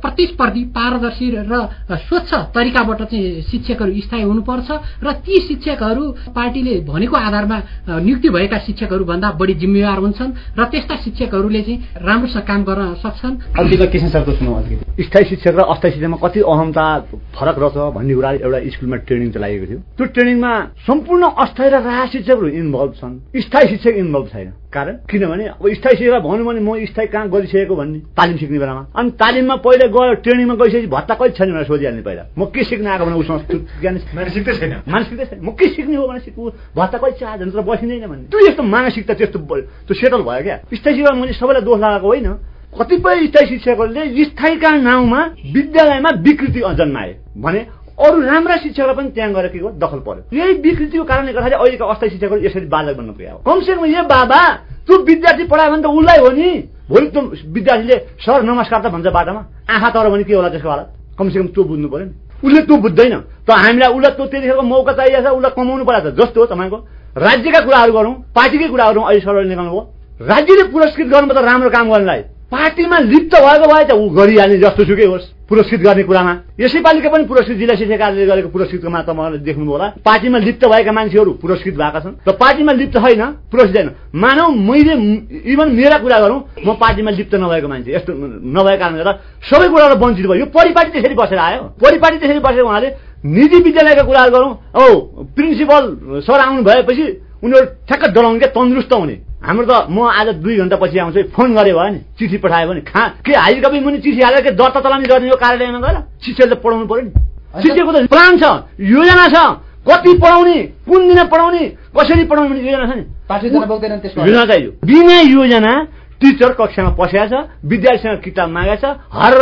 प्रतिस्पर्धी पारदर्शी र स्वच्छ तरिकाबाट चाहिँ शिक्षकहरू स्थायी हुनुपर्छ र ती शिक्षकहरू पार्टीले भनेको आधारमा नियुक्ति भएका शिक्षकहरू भन्दा बढी जिम्मेवार हुन्छन् र त्यस्ता शिक्षकहरूले चाहिँ राम्रोसँग काम गर्न सक्छन्। स्थायी शिक्षक र अस्थायी शिक्षकमा कति अहमता फरक रहेछ भन्ने कुरा एउटा स्कुलमा ट्रेनिङ चलाएको थियो। त्यो ट्रेनिङमा सम्पूर्ण अस्थायी र राह शिक्षकहरू इन्भल्भ छन्। स्थायी शिक्षक इन्भल्भ छैन। कारण? किनभने अब स्थायी शिक्षक भन्यो भने म स्थायी कहाँ गरिसकेको भन्ने तालिम सिक्ने बेलामा। अनि तालिममा पहिला गयो ट्रेनिङमा गइसकेपछि भत्ता कहिले छैन भनेर सोधिहाल्ने पहिला। म के सिक्न आएको भने उसँग मानसिकता छैन। मानसिकता छैन। म के सिक्ने हो भने सिक्नु भत्ता कहिले चाह तर बसिँदैन भन्ने। त्यो यस्तो मानसिकता त्यस्तो त्यो सेटल भयो क्या। स्थायी शिक्षक मैले सबैलाई दोष लगाएको होइन। कतिपय स्थायी शिक्षकहरूले स्थायीका नाउँमा विद्यालयमा विकृति जन्माए भने अरू राम्रा शिक्षकलाई पनि त्यहाँ गएर के गर्यो? दखल पर्यो यही विकृतिको कारणले गर्दाखेरि अहिलेका अस्थायी शिक्षकहरू यसरी बाधक बन्न पुग्यो कमसेकम यो बाबा त्यो विद्यार्थी पढायो भने त उसलाई हो नि। भोलि त्यो विद्यार्थीले सर नमस्कार त भन्छ बाटोमा। आँखा तर भने के होला त्यसको हालत? कमसेकम त्यो बुझ्नु पर्यो नि। उसले त्यो बुझ्दैन। त हामीलाई उसलाई त्यो त्यतिखेरको मौका चाहिएको छ उसलाई कमाउनु परेको जस्तो हो तपाईँको। राज्यका कुराहरू गरौँ पार्टीकै कुराहरू अहिले सरले निकाल्नु राज्यले पुरस्कृत गर्नुपर्छ राम्रो काम गर्नलाई। पार्टीमा लिप्त भएको भए त ऊ गरिहाल्ने जस्तो सुकै होस्? पुरस्कृत गर्ने कुरामा। यसै पालिका पनि पुरस्कृत जिल्ला शिक्षा कार्यालयले गरेको पुरस्कृतको मात्र मलाई देख्नु होला। पार्टीमा लिप्त भएका मान्छेहरू पुरस्कृत भएका छन्। र पार्टीमा लिप्त छैन पुरस्कृत छैन मानव मैले इभन मेरा कुरा गरौँ म पार्टीमा लिप्त नभएको मान्छे यस्तो नभएको कारणले गर्दा सबै कुराबाट वञ्चित भयो। यो परिपाटी त्यसरी बसेर आयो। परिपाटी त्यसरी बसेर उहाँले निजी विद्यालयका कुराहरू गरौँ। औ प्रिन्सिपल सर आउनु भएपछि उनीहरू ठ्याक्क डराउनु क्या तन्दुरुस्त हुने। हाम्रो त म आज दुई घन्टा पछि आउँछु फोन गरे भयो नि चिठी पठायो भने खा के हाई कपी मुनि चिठी हालेर के दर्ता चलाउने गर्ने यो कार्यालयमा गएर शिक्षकले पढाउनु पर्यो नि? शिक्षकको त प्लान छ योजना छ कति पढाउने कुन दिन पढाउने कसरी पढाउने भन्ने योजना छ नि? योजना चाहियो। बिना योजना टिचर कक्षामा पसेको छ विद्यार्थीसँग किताब मागेको छ हर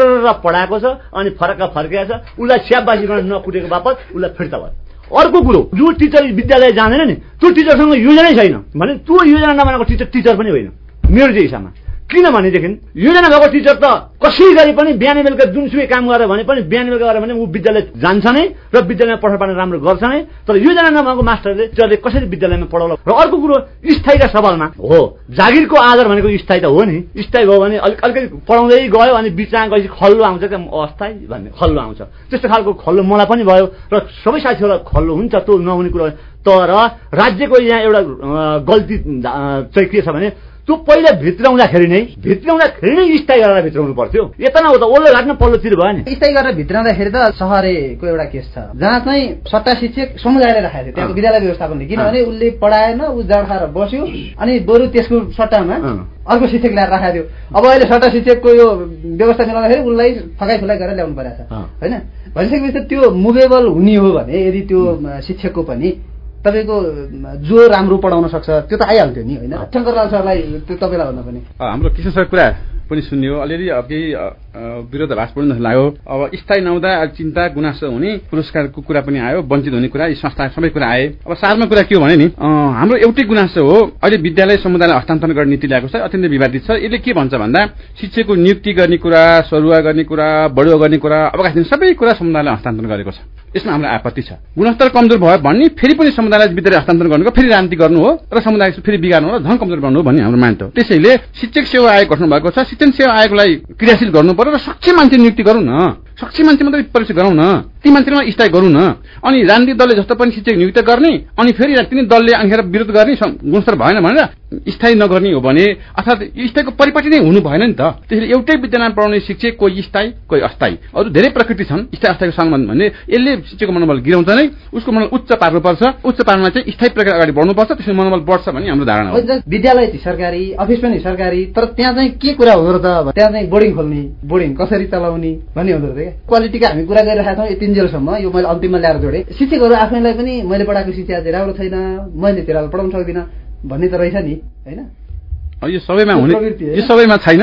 पढाएको छ अनि फरक फर्केको छ उसलाई स्यापबासी गर्न नकुटेको बापत उसलाई फिर्ता भयो। अर्को कुरो जो टिचर विद्यालय जाँदैन नि त्यो टिचरसँग योजनै छैन। भने त्यो योजना नबनाएको टिचर टिचर पनि होइन। मेरो चाहिँ हिसाबमा। किनभनेदेखि योजना भएको टिचर त कसै गरी पनि बिहान बेलुका जुनसुकै काम गरेर भने पनि बिहान बेलुका गरेर भने ऊ विद्यालय जान्छ नै र विद्यालयमा पढाइ पानी राम्रो गर्छ नै तर योजना नभएको मास्टरले टिचरले कसरी विद्यालयमा पढाउला? र अर्को कुरो स्थायीका सवालमा हो जागिरको आधार भनेको स्थायी त हो नि। स्थायी भयो भने अलिक अलिकति पढाउँदै गयो अनि बिचमा गएपछि खल्लो आउँछ क्या अस्थायी भन्ने खल्लो आउँछ। त्यस्तो खालको खल्लो मलाई पनि भयो र सबै साथीहरूलाई खल्लो हुन्छ त्यो नहुने कुरो तर राज्यको यहाँ एउटा गल्ती चाहिँ के छ भने त्यो पहिला भित्राउँदाखेरि नै भित्राउँदाखेरि नै स्थायी गरेर भित्राउनु पर्थ्यो। यता न त ओल्लो घाटमा पल्लोतिर भयो नि। स्थायी गरेर भित्राउँदाखेरि त सहरेको एउटा केस छ। जहाँ चाहिँ सट्टा शिक्षक समुदायले राखेको थियो त्यहाँको विद्यालय व्यवस्थापनले किनभने उसले पढाएन ऊ जाँड खाएर बस्यो अनि बरु त्यसको सट्टामा अर्को शिक्षक ल्याएर राखेको थियो। अब अहिले सट्टा शिक्षकको यो व्यवस्था मिलाउँदाखेरि उसलाई फकाइ फुलाइ गरेर ल्याउनु परेको छ। होइन? भनिसकेपछि त्यो मुभेबल हुने हो भने यदि त्यो शिक्षकको पनि तपाईँको जो राम्रो पढाउन सक्छ त्यो त आइहाल्थ्यो नि होइन? शङ्करलाल सरलाई त्यो तपाईँलाई भन्दा पनि। हाम्रो किशन सर कुरा पनि सुन्यो अलिअलि केही विरोधाभास पनि लाग्यो। अब स्थायी नहुँदा चिन्ता गुनासो हुने पुरस्कारको कुरा पनि आयो वञ्चित हुने कुरा संस्था सबै कुरा आए। अब सारमा कुरा के हो भने नि हाम्रो एउटै गुनासो हो। अहिले विद्यालय समुदायलाई हस्तान्तरण गर्ने नीति ल्याएको छ अत्यन्तै विवादित छ। यसले के भन्छ भन्दा शिक्षकको नियुक्ति गर्ने कुरा सरुवा गर्ने कुरा बढुवा गर्ने कुरा अवकाश दिने सबै कुरा समुदायलाई हस्तान्तरण गरेको छ। यसमा हाम्रो आपत्ति छ। गुणस्तर कमजोर भयो भन्ने फेरि पनि समुदायलाई विद्यालय हस्तान्तरण गर्नुको फेरि राजनीति गर्नु हो र समुदाय फेरि बिगार्नु हो झन कमजोर गर्नु हो भन्ने हाम्रो हो। त्यसैले शिक्षक सेवा आयोग गठन भएको छ। शिक्षण सेवा आयोगलाई क्रियाशील गर्नु पर्यो र सक्षम मान्छे नियुक्ति गरौँ न। सक्षम मान्छे मात्रै परीक्षा गरौँ न। ती मान्छेमा स्थायी गरौँ न। अनि राजनीतिक दलले जस्तो पनि शिक्षक नियुक्त गर्ने अनि फेरि तिनी दलले आँखेर विरोध गर्ने गुणस्तर भएन भनेर स्थायी नगर्ने हो भने अर्थात् स्थायीको परिपाटी नै हुनु भएन नि त। त्यसैले एउटै विद्यालयमा पढाउने शिक्षक कोही स्थायी कोही अस्थायी। अरू धेरै प्रकृति छन्। स्थायी अस्थायीको सम्बन्ध भने यसले शिक्षकको मनोबल गिराउँछ नै। उसको मनोबल उच्च पार्नुपर्छ उच्च पार्नमा चाहिँ स्थायी प्रकार अगाडि बढ्नुपर्छ त्यसमा मनोबल बढ्छ भन्ने हाम्रो धारणा हो। विद्यालय सरकारी अफिस पनि सरकारी तर त्यहाँ चाहिँ के कुरा हुँदो त? त्यहाँ चाहिँ बोर्डिङ खोल्ने बोर्डिङ कसरी चलाउने भन्ने हुँदो रहेछ क्वालिटीका हामी कुरा गरिरहेका छौँ यतिन्जेलसम्म यो मैले अन्तिममा ल्याएर जोडेँ। शिक्षकहरू आफैलाई पनि मैले पढाएको शिक्षा चाहिँ राम्रो छैन मैले त्यसलाई पढाउन सक्दिनँ भन्ने त रहेछ नि होइन? यो सबैमा हुने यो सबैमा छैन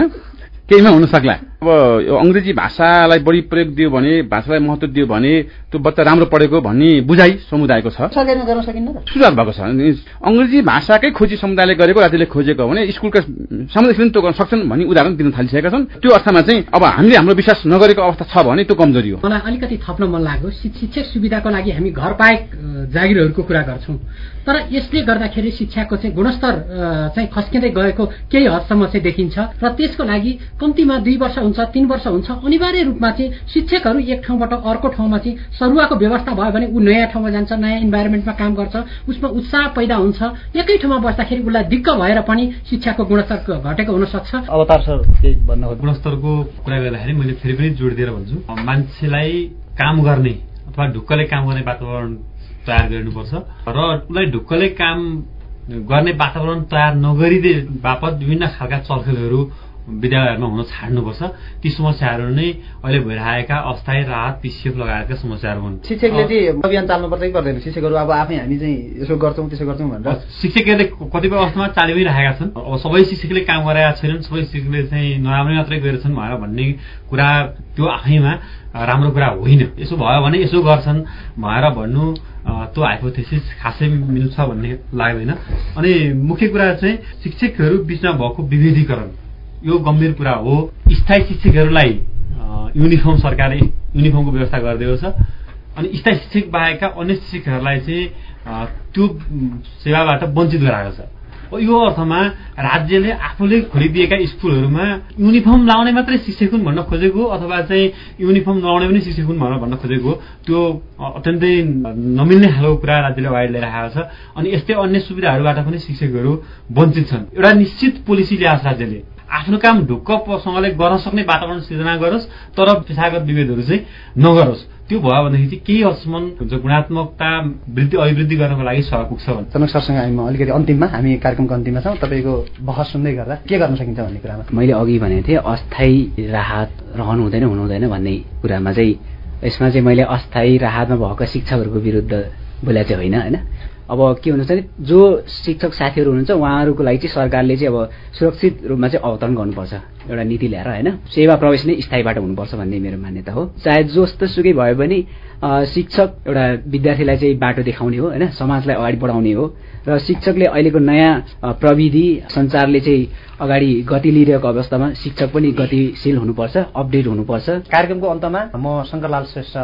केहीमा हुन सक्ला। अब यो अङ्ग्रेजी भाषालाई बढी प्रयोग दियो भने भाषालाई महत्व दियो भने त्यो बच्चा राम्रो पढेको भन्ने बुझाइ समुदायको छ। सरकारीमा गर्न सकिन्न त सुधार भएको छ। अङ्ग्रेजी भाषाकै खोजी समुदायले गरेको राज्यले खोजेको हो भने स्कुलका सामुदायिक त्यो गर्न सक्छन् भन्ने उदाहरण दिन थालिसकेका छन्। त्यो अर्थमा चाहिँ अब हामीले हाम्रो विश्वास नगरेको अवस्था छ भने त्यो कमजोरी हो। मलाई अलिकति थप्न मन लाग्यो। शिक्षक सुविधाको लागि हामी घर पाएक जागिरहरूको कुरा गर्छौँ। तर यसले गर्दाखेरि शिक्षाको चाहिँ गुणस्तर चाहिँ खस्किँदै गएको केही हदसम्म चाहिँ देखिन्छ। र त्यसको लागि कम्तीमा दुई वर्ष हुन्छ तीन वर्ष हुन्छ। अनिवार्य रूपमा चाहिँ शिक्षकहरू एक ठाउँबाट अर्को ठाउँमा चाहिँ सरुवाको व्यवस्था भयो भने ऊ नयाँ ठाउँमा जान्छ नयाँ इन्भाइरोमेन्टमा काम गर्छ उसमा उत्साह पैदा हुन्छ। एकै ठाउँमा बस्दाखेरि उसलाई दिक्क भएर पनि शिक्षाको गुणस्तर घटेको हुन सक्छ अवतार सर केही भन्नु गुणस्तरको कुरा गर्दाखेरि मैले फेरि पनि जोड दिएर भन्छु मान्छेलाई काम गर्ने अथवा ढुक्कले काम गर्ने वातावरण तयार गरिनुपर्छ र उसलाई ढुक्कले काम गर्ने वातावरण तयार नगरिदिए बापत विभिन्न खालका चलखेलहरू विद्यालयहरूमा हुन छाड्नुपर्छ। ती समस्याहरू नै अहिले भइरहेका अस्थायी राहत पिसिएफ लगायतका समस्याहरू हुन्। शिक्षकले चाहिँ अभियान चाल्नुपर्छ कि पर्दैन शिक्षकहरू अब आफै हामी चाहिँ यसो गर्छौँ त्यसो गर्छौँ भनेर। शिक्षकहरूले कतिपय अवस्थामा चालि पनि राखेका छन्। अब सबै शिक्षकले काम गरेका छैनन् सबै शिक्षकले चाहिँ नराम्रै मात्रै गरेछन् भनेर भन्ने कुरा त्यो आफैमा राम्रो कुरा होइन। यसो भयो भने यसो गर्छन् भनेर भन्नु त्यो हाइपोथेसिस खासै मिल्छ भन्ने लाग्दैन। अनि मुख्य कुरा चाहिँ शिक्षकहरू बिचमा भएको विभेदीकरण। यो गम्भीर कुरा हो। स्थायी शिक्षकहरूलाई युनिफर्म सरकारले युनिफर्मको व्यवस्था गरिदिएको छ। अनि स्थायी शिक्षक बाहेकका अन्य शिक्षकहरूलाई चाहिँ त्यो सेवाबाट वञ्चित गराएको छ। यो अर्थमा राज्यले आफूले खोलिदिएका स्कुलहरूमा युनिफर्म लाउने मात्रै शिक्षक हुन् भन्न खोजेको अथवा चाहिँ युनिफर्म नलाउने पनि शिक्षक हुन् भनेर भन्न खोजेको त्यो अत्यन्तै नमिल्ने खालको कुरा राज्यले अगाडि ल्याइरहेको छ। अनि यस्तै अन्य सुविधाहरूबाट पनि शिक्षकहरू वञ्चित छन्। एउटा निश्चित पोलिसी ल्याएको राज्यले। आफ्नो काम ढुक्कसँगले गर्न सक्ने वातावरण सिर्जना गरोस् तर पेसागत विभेदहरू चाहिँ नगरोस्। त्यो भयो भनेदेखि चाहिँ केही हदसम्म हुन्छ गुणात्मकता वृद्धि अभिवृद्धि गर्नको लागि सहयोग पुग्छ भने जनक सरसँग हामी अलिकति अन्तिममा हामी कार्यक्रमको अन्तिममा छौँ। तपाईँको बहस सुन्दै गर्दा के गर्न सकिन्छ भन्ने कुरामा? मैले अघि भनेको थिएँ अस्थायी राहत रहनु हुँदैन हुनु हुँदैन भन्ने कुरामा चाहिँ यसमा चाहिँ मैले अस्थायी राहतमा भएको शिक्षकहरूको विरुद्ध बोले चाहिँ होइन होइन? अब के हुन्छ भने जो शिक्षक साथीहरू हुनुहुन्छ उहाँहरूको लागि चाहिँ सरकारले चाहिँ अब सुरक्षित रूपमा चाहिँ अवतरण गर्नुपर्छ। एउटा नीति ल्याएर होइन? सेवा प्रवेश नै स्थायीबाट हुनुपर्छ भन्ने मेरो मान्यता हो। चाहे जस्तो सुकै भयो भने शिक्षक एउटा विद्यार्थीलाई चाहिँ बाटो देखाउने हो होइन? समाजलाई अगाडि बढाउने हो। र शिक्षकले अहिलेको नयाँ प्रविधि संचारले चाहिँ अगाडि गति लिइरहेको अवस्थामा शिक्षक पनि गतिशील हुनुपर्छ अपडेट हुनुपर्छ। कार्यक्रमको अन्तमा म शङ्करलाल श्रेष्ठ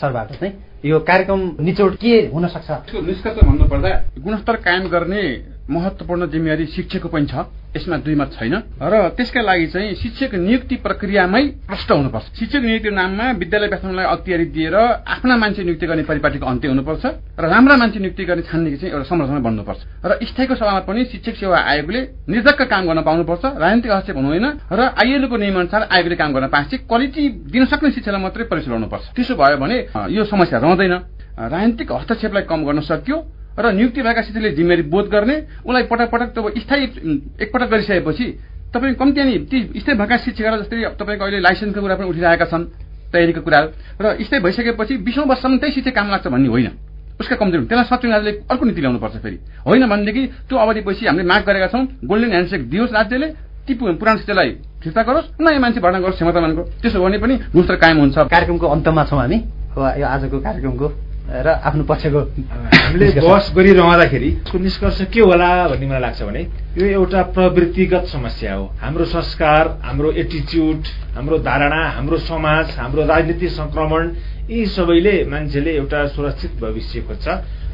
सरबाट चाहिँ यो कार्यक्रम निचोड के हुन सक्छ? निष्कर्ष भन्नुपर्दा गुणस्तर कायम गर्ने महत्वपूर्ण जिम्मेवारी शिक्षकको पनि छ। यसमा दुई मत छैन। र त्यसका लागि चाहिँ शिक्षक नियुक्ति प्रक्रियामै प्रष्ट हुनुपर्छ। शिक्षक नियुक्ति नाममा विद्यालय व्यवस्थापनलाई अख्तियारी दिएर आफ्ना मान्छे नियुक्ति गर्ने परिपाटीको अन्त्य हुनुपर्छ र राम्रा मान्छे नियुक्ति गर्ने छान्ने चाहिँ एउटा संरचना बन्नुपर्छ। र स्थायीको सभामा पनि शिक्षक सेवा आयोगले निर्धक्क काम गर्न पाउनुपर्छ। राजनीतिक हस्तक्षेप हुँदैन र आइएलको नियमअनुसार आयोगले काम गर्न पाएपछि क्वालिटी दिन सक्ने शिक्षालाई मात्रै परिचालनुपर्छ त्यसो भयो भने यो समस्या रहँदैन। राजनीतिक हस्तक्षेपलाई कम गर्न सक्यो। र नियुक्ति भएका शिक्षकले जिम्मेवारी बोध गर्ने उसलाई पटक पटक तब स्थायी एकपटक गरिसकेपछि तपाईँ कम्ती नि ती स्थायी भएका शिक्षकहरू जस्तै तपाईँको अहिले लाइसेन्सको कुरा पनि उठिरहेका छन् तयारीको कुराहरू र स्थायी भइसकेपछि बिसौँ वर्षसम्म त्यही शिक्षक काम लाग्छ भन्ने होइन। उसका कमजोरी त्यसलाई सचिव राज्यले अर्को नीति ल्याउनुपर्छ फेरि। होइन भनेदेखि त्यो अवधिपछि हामीले माग गरेका छौँ गोल्डन ह्यान्डसेक दियोस् राज्यले ती पुरानो शिक्षालाई फिर्ता गरोस् नयाँ मान्छे भर्ना गरोस् क्षमतामानको त्यसो भने पनि गुणस्तर कायम हुन्छ। कार्यक्रमको अन्तमा छौँ हामी। यो आजको कार्यक्रमको र आफ्नो पक्षको हामीले बहस गरिरहँदाखेरि यसको निष्कर्ष के होला भन्ने मलाई लाग्छ भने यो एउटा प्रवृत्तिगत समस्या हो। हाम्रो संस्कार हाम्रो एटिच्युड हाम्रो धारणा हाम्रो समाज हाम्रो राजनीतिक संक्रमण यी सबैले मान्छेले एउटा सुरक्षित भविष्य खोज्छ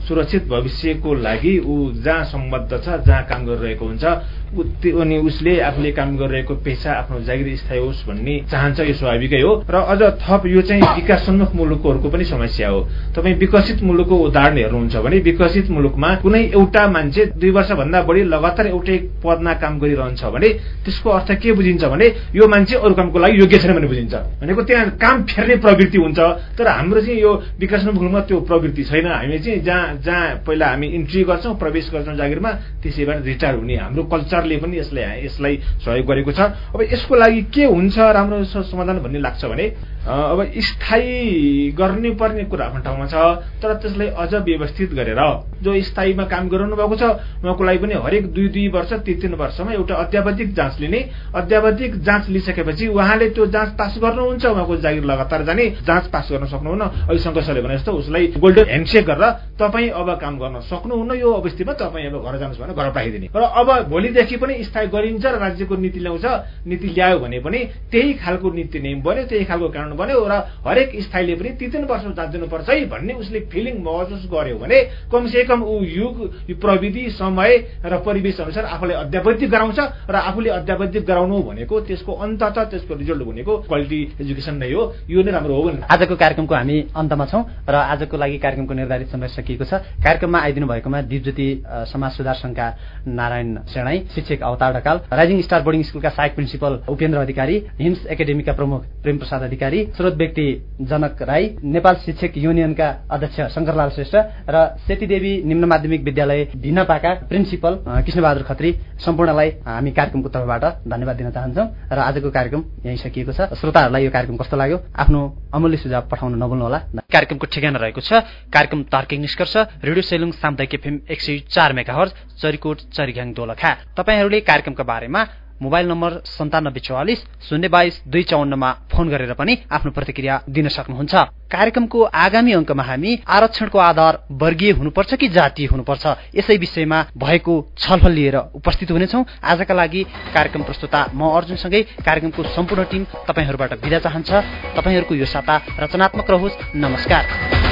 सुरक्षित भविष्यको लागि ऊ जहाँ सम्बद्ध छ जहाँ काम गरिरहेको हुन्छ अनि उसले आफूले काम गरिरहेको पेसा आफ्नो जागिर स्थायी होस् भन्ने चाहन्छ यो स्वाभाविकै हो। र अझ थप यो चाहिँ विकासोन्मुख मुलुकहरूको पनि समस्या हो। तपाईँ विकसित मुलुकको उदाहरण हेर्नुहुन्छ भने विकसित मुलुकमा कुनै एउटा मान्छे दुई वर्षभन्दा बढी लगातार एउटै पदमा काम गरिरहन्छ भने त्यसको अर्थ के बुझिन्छ भने यो मान्छे अरू कामको लागि योग्य छैन भने बुझिन्छ। भनेको त्यहाँ काम फेर्ने प्रवृत्ति हुन्छ तर हाम्रो चाहिँ यो विकासोन्मुख मुलुकमा त्यो प्रवृत्ति छैन। हामी चाहिँ जहाँ जहाँ पहिला हामी इन्ट्री गर्छौँ प्रवेश गर्छौँ जागिरमा त्यसैबाट रिटायर हुने हाम्रो कल्चर सरकारले पनि यसलाई यसलाई सहयोग गरेको छ। अब यसको लागि के हुन्छ राम्रो समाधान भन्ने लाग्छ भने अब स्थायी गर्नै पर्ने कुरा आफ्नो ठाउँमा छ तर त्यसलाई अझ व्यवस्थित गरेर जो स्थायीमा काम गराउनु भएको छ उहाँको लागि पनि हरेक दुई दुई वर्ष तिन तिन वर्षमा एउटा अध्यावधिक जाँच लिने अध्यावधिक जाँच लिइसकेपछि उहाँले त्यो जाँच पास गर्नुहुन्छ उहाँको जागिर लगातार जाने जाँच पास गर्न सक्नुहुन्न। अहिले सङ्घर्षले भने जस्तो उसलाई गोल्डन ह्यान्डसेक गरेर तपाईँ अब काम गर्न सक्नुहुन्न यो अवस्थितिमा तपाईँ अब घर जानुहोस् भने घर पठाइदिने। र अब भोलिदेखि पनि स्थायी गरिन्छ र राज्यको नीति ल्याउँछ नीति ल्यायो भने पनि त्यही खालको नीति नियम बन्यो त्यही खालको कानुन बन्यो र हरेक स्थायीले पनि ती तिन वर्ष जाँचिनुपर्छ है भन्ने उसले फिलिङ महसुस गर्यो भने कमसे कम ऊ युग प्रविधि समय र परिवेश अनुसार आफूलाई अध्यावधिक गराउँछ र आफूले अध्यावधिक गराउनु भनेको त्यसको अन्तत त्यसको रिजल्ट भनेको क्वालिटी एजुकेसन नै हो यो नै राम्रो हो भने आजको कार्यक्रमको हामी अन्तमा छौँ र आजको लागि कार्यक्रमको निर्धारित समय सकिएको छ। कार्यक्रममा आइदिनु भएकोमा दिपज्योति समाज सुधार संघका नारायण सेणाई शिक्षक अवतार ढकाल। राइजिङ स्टार बोर्डिङ स्कुलका सहायक प्रिन्सिपल उपेन्द्र अधिकारी हिम्स एकाडेमीका प्रमुख प्रेम प्रसाद अधिकारी स्रोत व्यक्ति जनक राई नेपाल शिक्षक युनियनका अध्यक्ष शङ्करलाल श्रेष्ठ र सेतीदेवी निम्न माध्यमिक विद्यालय ढिनपाका प्रिन्सिपल कृष्णबहादुर खत्री। सम्पूर्णलाई हामी कार्यक्रमको तर्फबाट धन्यवाद दिन चाहन्छौँ र आजको कार्यक्रम यहीँ सकिएको छ। श्रोताहरूलाई यो कार्यक्रम कस्तो लाग्यो? आफ्नो अमूल्य सुझाव पठाउन नभुल्नुहोला। कार्यक्रमको ठेगाना रहेको छ। कार्यक्रम तार्किक निष्कर्ष रेडियो सेलुङ सामुदायिक एफएम एक सय चार मेगा हर्ज चरिकोट चरिघ्याङ दोलखा। तपाईँहरूले कार्यक्रमका बारेमा मोबाइल नम्बर सन्तानब्बे चौवालिस शून्य बाइस दुई चौवन्नमा फोन गरेर पनि आफ्नो प्रतिक्रिया दिन सक्नुहुन्छ। कार्यक्रमको आगामी अङ्कमा हामी आरक्षणको आधार वर्गीय हुनुपर्छ कि जातीय हुनुपर्छ यसै विषयमा भएको छलफल लिएर उपस्थित हुनेछौ। आजका लागि कार्यक्रम प्रस्तुता म अर्जुनसँगै। कार्यक्रमको सम्पूर्ण टिम तपाईँहरूबाट विदा चाहन्छ। तपाईँहरूको यो साता रचनात्मक रहोस्। नमस्कार।